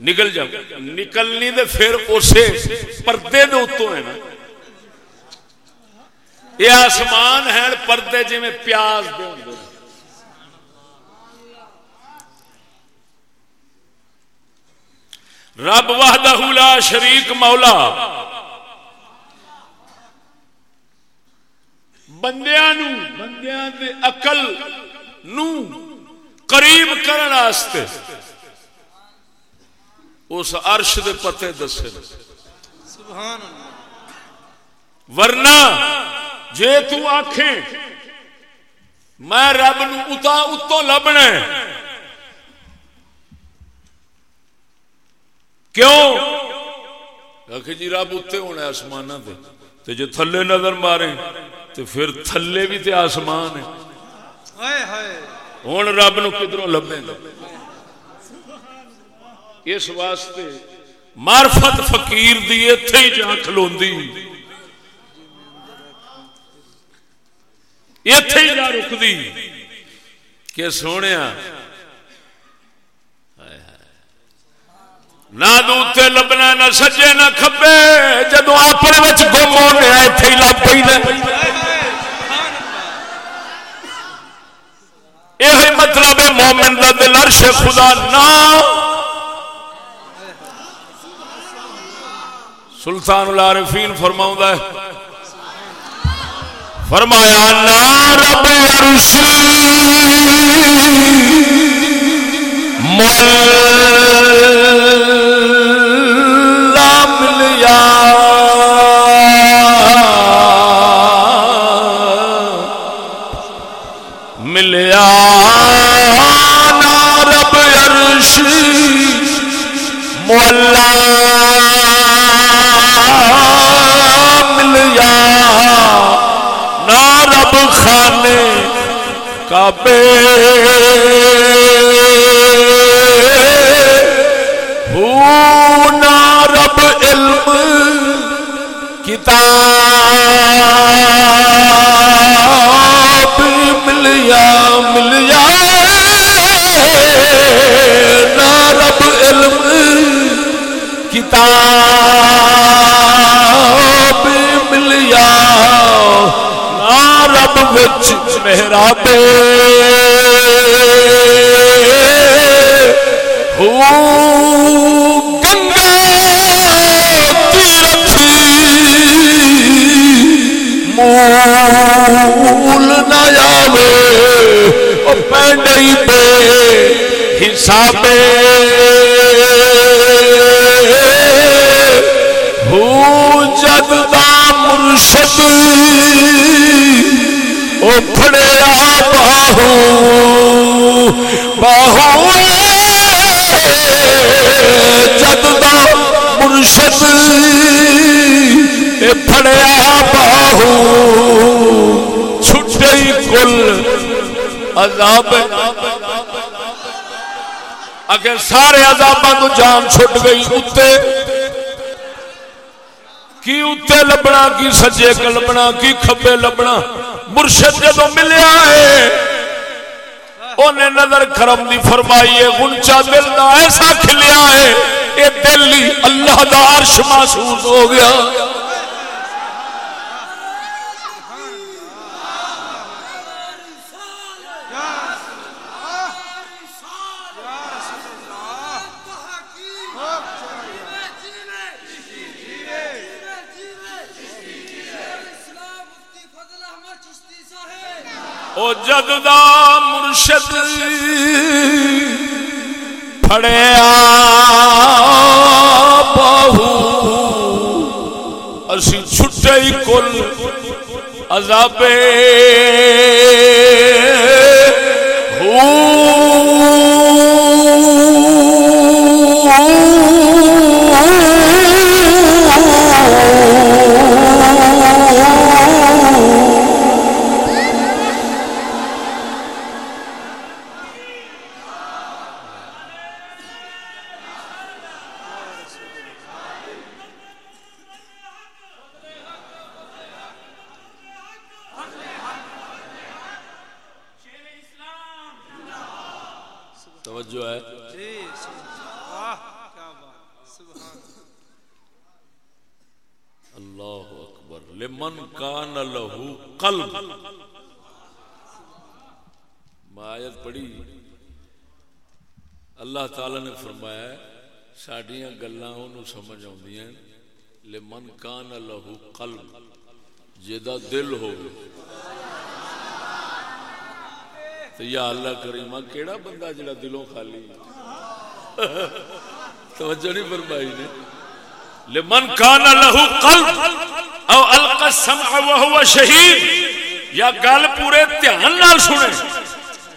نکل جاؤ۔ نکلنی دے پھر اسے پردے دے اتوں ہے نا۔ یہ آسمان ہے پردے جی میں پیاز دے رب وحدہ لا شریک مولا۔ بندیاں نو بندیاں دے عقل نو قریب کرن واسطے اس عرش دے پتے دسے سبحان اللہ ورنہ جے تو آکھیں، میں رب نو اتا اتوں لبنا ہے۔ کیوں؟ آخ جی رب اتنے ہونا آسمان تے تے جے تھلے نظر مارے تو پھر تھلے بھی تے آسمان ہے۔ ہوں رب نو کدھروں لبے اس واسطے معرفت فقیر دی ہی جا کھلوندی۔ ہی جا رکدی کہ سونیا نہ دوتے لبنا نہ سجے نہ کھبے جدو اپنے وچ گم ہونے ایتھے ہی لب پئی نے یہ مطلب ہے مومن دا دل عرش خدا نہ سلطان العارفین فرماؤں ہے فرمایا نا رب عرشی مولا ملیا نا رب خانے کعبے۔ ہو نا رب علم کتاب۔ ملیا ملیا رب وچ محراب ہو گنگا تیرتھی مول نہ آوے او پینڈئی پہ حسابے باہو باہو جد دا مرشد اے پھڑیا باہو چھٹے کل عذاب اگر سارے عذاباں تو جان چھٹ گئی اتے، کی اتے لبنا، کی سجے لبنا، کی کھبے لبنا، مرشد جدو ملیا ہے انہیں نظر کرم دی فرمائی ہے گنچا دل دا ایسا کھلیا ہے، اے دل ہی اللہ دا عرش محسوس ہو گیا۔ جد دا مرشد پھڑیا بہو اسی چھٹے کل عذابے توجہ کان لہو قلب۔ آیت پڑھی۔ اللہ تعالی نے فرمایا ساڈیاں گلاں سمجھ آوندیاں لمن کان لہو قلب جدا دل ہوے تو یا اللہ کریمہ کیڑا بندہ جڑا دلوں خالی توجہ نہیں فرمائی نے۔ لمن کان له قلب او القى السمع وهو شهید، یا گل پورے دھیان نال سنے۔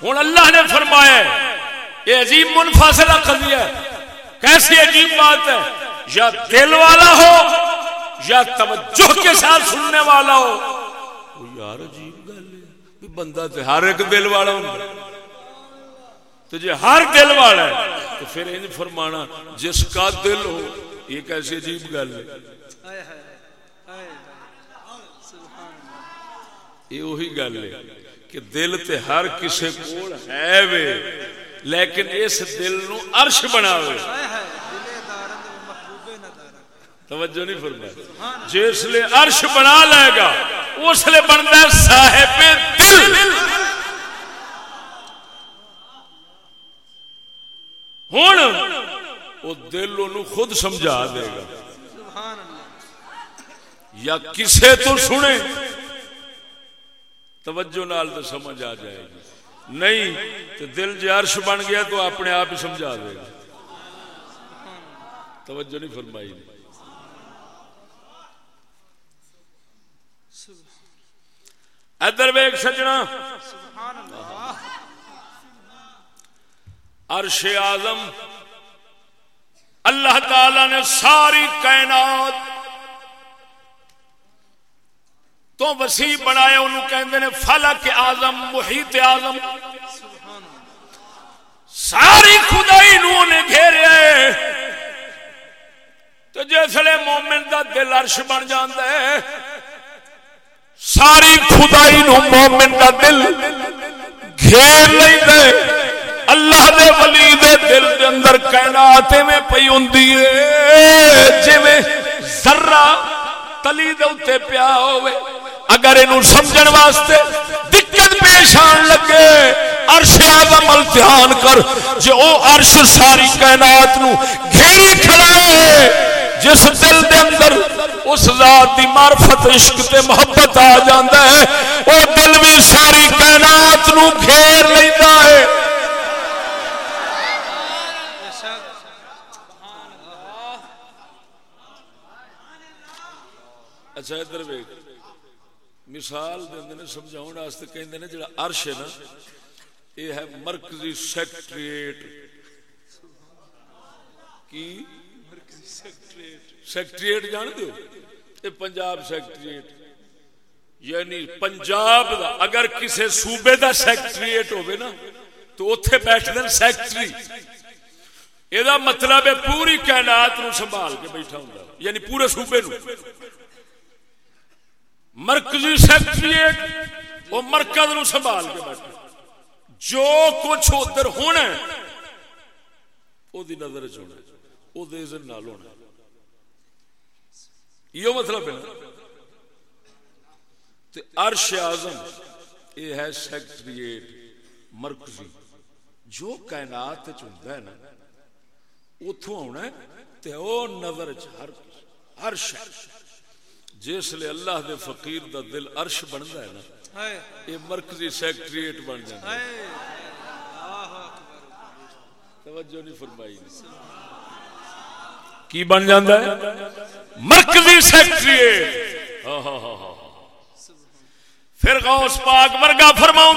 ہن اللہ نے فرمایا ہے، یہ عجیب منفصلہ قضیہ ہے۔ کیسی عجیب بات ہے، یا دل والا ہو، یا توجہ کے ساتھ سننے والا ہو۔ او یار عجیب گل ہے، بھی بندہ تے ہر ایک دل والا ہوندا تو جی ہر دل والا ہے، تو پھر انج فرمانا، جس کا دل ہو یہ کیسی عجیب گل ہے۔ یہ وہی گل ہے کہ دل تے ہر کسے کول ہے وے، لیکن اس دل نو عرش بناوے۔ توجہ نہیں فرمایا جس لے عرش بنا لے گا، اس لے بنتا ہے صاحب دل۔ ہوں وہ دل انہوں خود سمجھا دے گا۔ یا کسے تو سنے۔ توجہ نال تو سمجھ آ جائے گی۔ نہیں تو دل جے عرش بن گیا تو اپنے آپ ہی سمجھا دے گا۔ توجہ نہیں فرمائی۔ ادھر ویک سجنا۔ عرش اعظم اللہ تعالی نے ساری کائنات تو وسیع بنایا انہوں کہندے نے فلک اعظم، محیط اعظم۔ ساری خدائی نو نے گھیریا ہے تو جسے مومن دا دل عرش بن جاندا ہے، ساری خدائی نو مومن دا دل گھیر لیندا اللہ دے ولی دے دل دے اندر کائنات میں پئی ہوندی ہے جویں ذرہ تلی دے اوتے پیا ہوئے اگر اینو سمجھن واسطے دقت پیش آن لگے، عرش اعظم التحان کر جو او عرش ساری کائنات نو گھیری کھڑا ہے جس دل دے اندر اس ذات دی معرفت، عشق تے محبت آ جاندا ہے، او دل بھی ساری کائنات نو گھیر لیندا ہے بے شک سبحان اللہ اچھا ادھر ویکھ۔ مثال دیندے نے سمجھاؤن واسطے کہندے نے جڑا عرش ہے نا یہ ہے مرکزی سیکٹریٹ۔ کی؟ سیکٹریٹ جان دو یہ پنجاب سیکٹریٹ۔ یعنی پنجاب دا، اگر کسی صوبے دا سیکٹریٹ ہوئے نا، تو اتے بیٹھ دیں سیکٹری۔ یہ مطلب ہے پوری کائنات نو سنبھال کے بیٹھا ہوں یعنی پورے صوبے نو۔ مرکزی سیکٹریٹ، وہ مرکز نو سنبھال کے بیٹھا جو کچھ ادھر ہونا وہ نظر چنا وہ نال ہونا یہ مطلب ہے۔ ارش آزم یہ ہے سیکٹریٹ، مرکزی۔ جو کائنات چاہتا ہے نا اتو آنا تو نظر ہر ہر شہر جس لیے اللہ دے فقیر دا دل عرش بنتا ہے نا یہ مرکزی سیکٹریٹ بن جائے توجہ نہیں فرمائی۔ کی بن جاتا ہے؟ مرکزی سیکٹریٹ ہاں ہاں ہاں ہاں پھر غوث پاک ورگا فرماؤں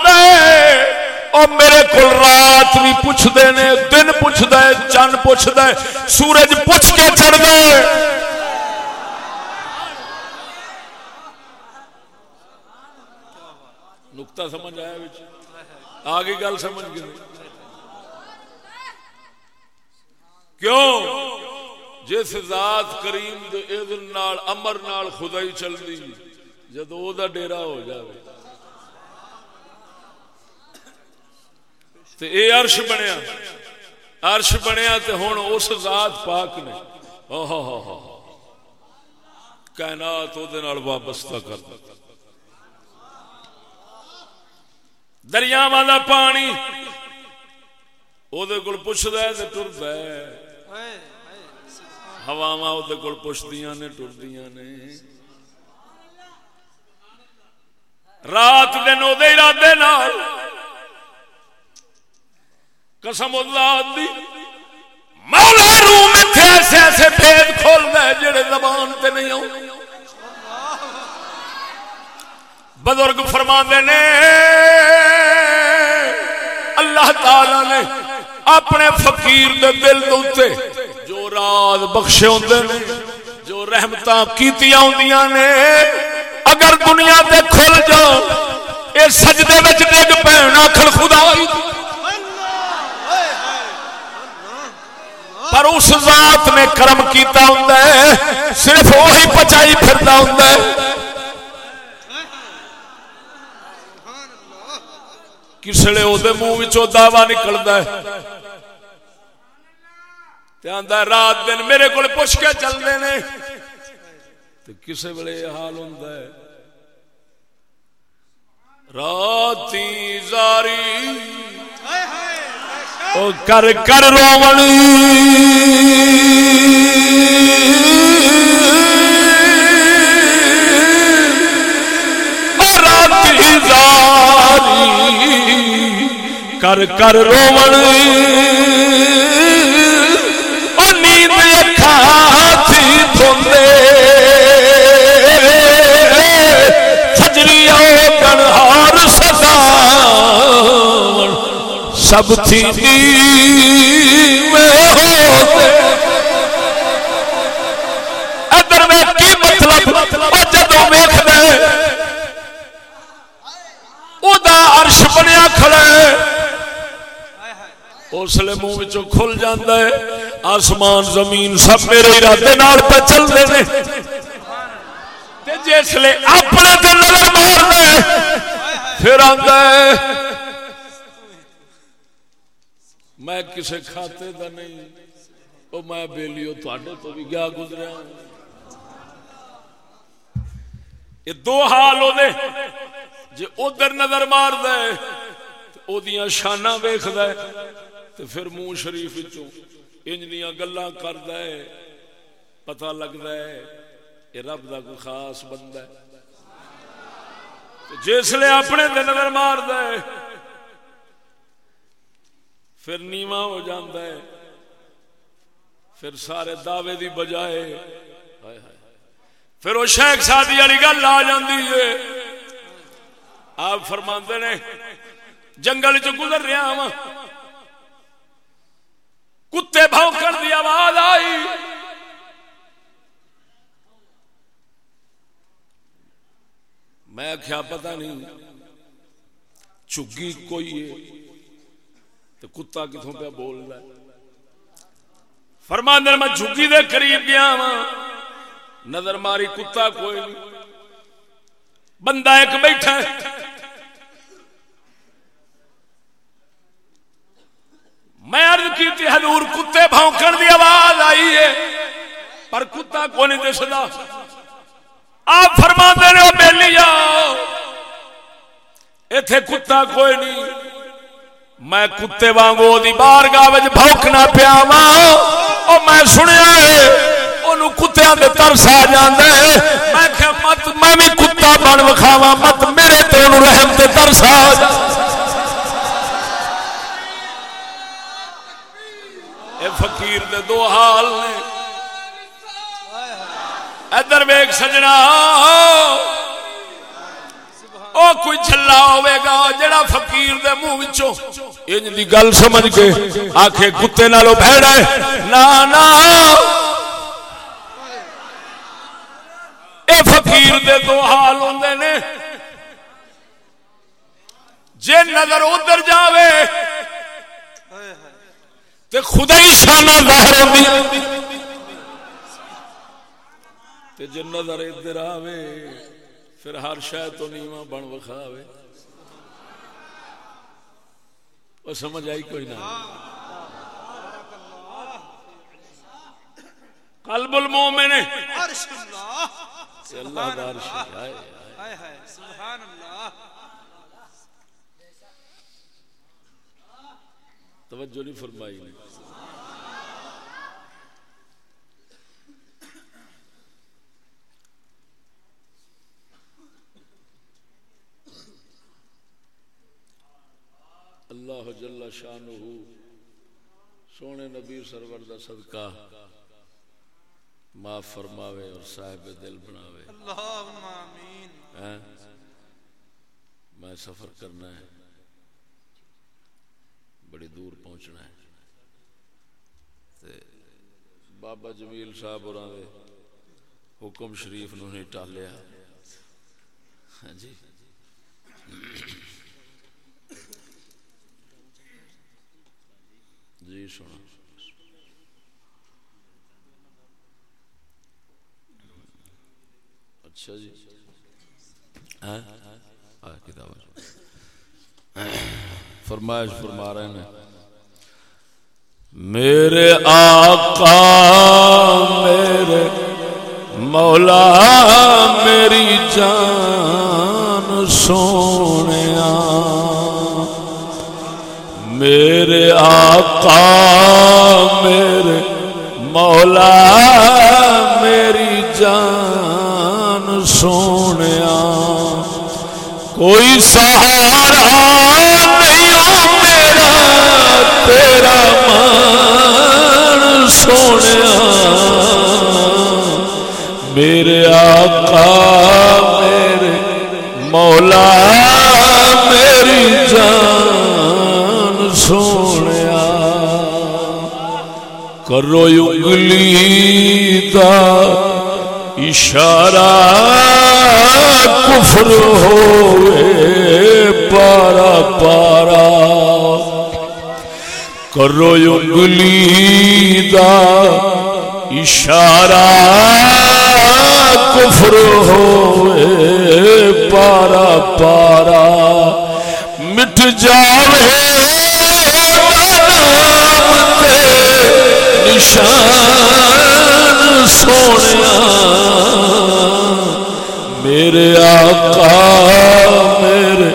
او میرے کو رات بھی پوچھ دے نے دن پوچھ دے چند پوچھ دے سورج پوچھ کے چڑھ دے نکتا سمجھ آیا بچ آگے گل سمجھ گئے کیوں؟ جس ذات کریم دے اذن نال، امر نال خدائی چل دی جدو دا ڈیرا ہو جائے تو اے عرش بنیا۔ عرش بنیا تو ہوں اس ذات پاک نے۔ کائنات وہ وابستہ کر۔ دریا کا پانی وہ پوچھتا ہے تو ٹرتا ہے ہوا وہ نے نے رات دن ارادے نال قسم اللہ دی مولا روم ایسے ایسے بھید کھول دے جڑے زبان تے نہیں آؤ بزرگ فرما نے اللہ تعالی نے اپنے فقیر دے دل دوتے جو راز بخشے ہوندے نے، جو رحمتاں کیتیاں ہوندیاں نے، اگر دنیا دے کھل جاؤ اے سجدے وچ ڈگ پین، آکھن خدا پر اس ذات نے کرم کیتا ہوندا ہے، صرف وہی پچائی پھردا ہوندا ہے۔ کسڑے او دے منہ وچوں دعوی نکلدا ہے۔ تے آندا رات دن میرے کول پوچھ کے چلدے نے۔ تے کسے ویلے حال ہوندا ہے۔ راتی زاری او کر کر رومن کر کر رومن نیند اکھا تھی سب تھی ادھر میں کی مطلب؟ جدو ویخ دے ارش بنیا کھڑا ہے۔ اس لیے منہ کھل جاتا ہے۔ آسمان، زمین سب میرے ارادے پہ چلتے ہیں۔ جس لیے اپنے دل مار پھر آتا ہے، میں کسے کھاتے دا نہیں، او میں بیلیو تواڈے تو بھی گیا گزریا۔ یہ دو حال ہو دے جے ادھر نظر مار دے او دیاں شانہ ویکھ دے تے پھر منہ شریف وچوں انج دیاں گلاں کر دے پتہ لگ دے یہ رب دا کوئی خاص بندہ ہے جس اپنے دے نظر مار دے پھر نیوا ہو جاتا ہے پھر سارے دعوے دی بجائے پھر وہ شیخ سادی والی گل آ جاتی ہے آپ فرما نے جنگل چ گزر رہا وا کتے بھونکن دی آواز آئی۔ میں کیا پتہ نہیں، چگی کوئی ہے۔ تو کتا کتوں پہ بول رہا ہے۔ فرماندر میں جھگی دے قریب گیا ہاں نظر ماری کتا کوئی نہیں۔ بندہ ایک بیٹھا ہے۔ میں عرض کی تھی، حضور کتے بھونکن دی آواز آئی ہے، پر کتا کو نہیں دسدا؟ آپ فرما دے رہے ہو بیلی جاؤ۔ ایتھے کتا کوئی نہیں۔ میں کتے وانگو دی بارگاہ وچ بھوکنا پیا واں۔ او میں سنیا ہے، اونوں کتےاں دے ترس آ جاندا ہے۔ میں کہ مت، میں بھی کتا بن وکھاواں، مت، میرے تے اونوں رحم تے ترس آ جاندا فقیر دے دو حال نے۔ ادھر ویگ سجنا۔ او کوئی چھلا ہوئے گا جڑا فقیر دے منہ وچوں۔ انج دی گل سمجھ کے آکھے کتے نالو بھیڑا ہے۔ نا نا۔ اے فقیر دے دو حال ہوندے نے۔ جے نظر ادھر جاوے تے خدا ہی شانہ ظاہر ہوندی تے جے نظر ادھر آوے پھر ہر شاید تو نیواں بن وکھاوے۔ وہ سمجھ آئی کوئی نہ؟ قلب المومن عرش اللہ۔ اللہ شیعہ ہائے ہائے سبحان اللہ۔ توجہ نہیں فرمائی۔ نے اللہ جل شانہ سونے نبی سرور دا صدقہ معاف فرماوے اور صاحب دل بناوے۔ اللہم آمین۔ ہیں؟ میں سفر کرنا ہے۔ بڑی دور پہنچنا ہے۔ تے بابا جمیل صاحب اور حکم شریف نو نہیں ٹالیا۔ ہاں جی۔ جی سنا اچھا جی۔ ہاں۔ کتاب۔ فرمائش فرما رہے ہیں۔ میرے آقا، میرے مولا، میری جان سونے میرے آقا، میرے مولا، میری جان سونے کوئی سہارا تیرا مان سونے میرے آقا میرے مولا میری جان سونے کرو انگلی دا اشارہ کفر ہوئے پارا پارا کرو انگلی دا اشارہ کفر ہوئے پارا پارا مٹ جاوے نشان سونے میرے آقا، میرے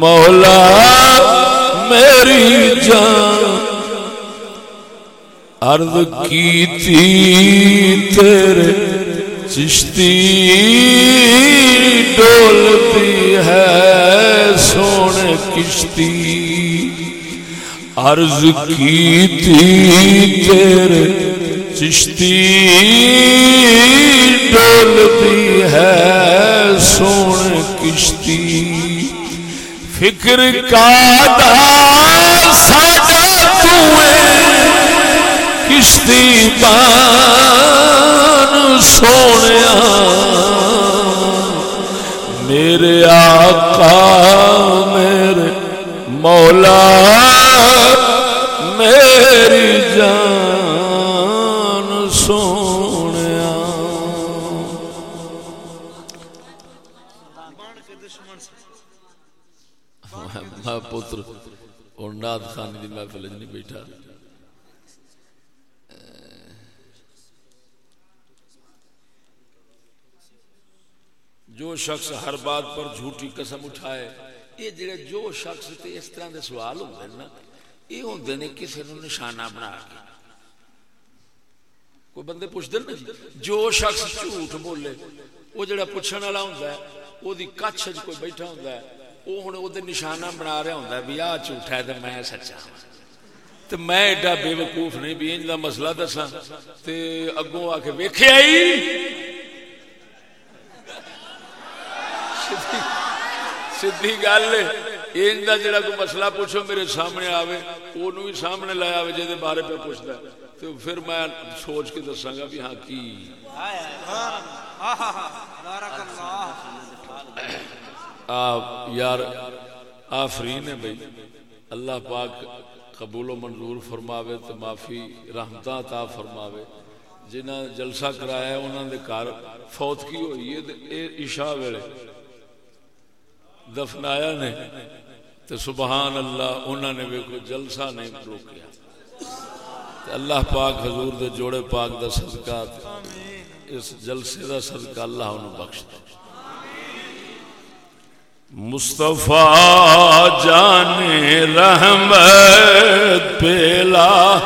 مولا میری جان، عرض کی تھی تیرے چشتی ڈولتی ہے سونے کشتی۔ عرض کی تھی تیرے چشتی ڈولتی ہے سونے کشتی۔ فکر کا دا ساڈا کشتی بان سونے میرے آقا میرے مولا میری جان۔ ناد خانی دی محفل نہیں بیٹھا۔ جو شخص ہر بات پر جھوٹی قسم اٹھائے، یہ جڑے جو شخص تے اس طرح دے سوال ہوندے نا، یہ ہوندے نے کسی نو نشانہ بنا کے۔ کوئی بندے پوچھ دے نا جی جو شخص جھوٹ بولے، وہ جڑا پوچھن والا ہوندا ہے او دی کچھ کوئی بیٹھا ہوندا ہے وہ ہن او دے نشانہ بنا رہا ہوندا ہے بھی آ جھوٹا ہے تے میں سچا ہوں تے میں ایڈا بے وقوف نہیں بھی انج دا مسئلہ دساں تے اگوں آ کے ویکھیا ہی سیدھی گل ان کا جڑا کوئی مسئلہ پوچھو میرے سامنے آوے اونوں بھی سامنے لایا آوے جے بارے پہ پوچھدا ہے تو پھر میں سوچ کے دساں گا بھی ہاں کی بارک اللہ آپ یار آفرین ہے بھائی۔ اللہ پاک قبول و منظور فرماوے تو معافی رحمتہ عطا فرماوے۔ جنہ جلسہ کرایا انہوں نے گھر فوت کی ہوئی ہے تے عشاء ویلے دفنایا نے تو سبحان اللہ انہوں نے بھی کوئی جلسہ نہیں روکیا۔ تے اللہ پاک حضور دے جوڑے پاک دا صدقہ اس جلسے دا صدقہ اللہ انہوں بخش دے۔ مصطفیٰ جان رحمت پیلا۔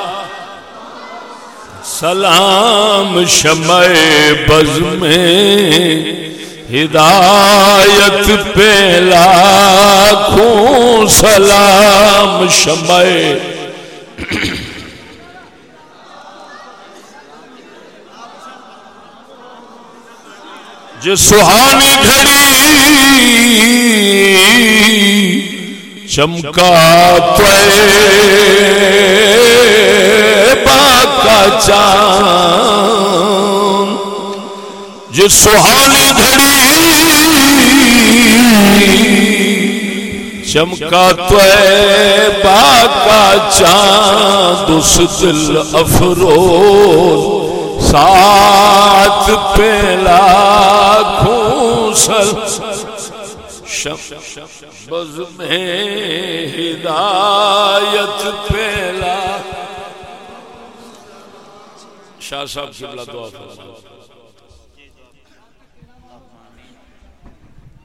سلام شمع بز میں ہدایت پیلا۔ خون سلام شمع جو سہانی گھڑی چمکا کا چاند۔ جو سہانی گھڑی چمکا کا چاند، اس دل افروز۔ ساتھ پیلا کھوسل بز میں ہدایت پیلا شاہ صاحب سے دعا فرمائے۔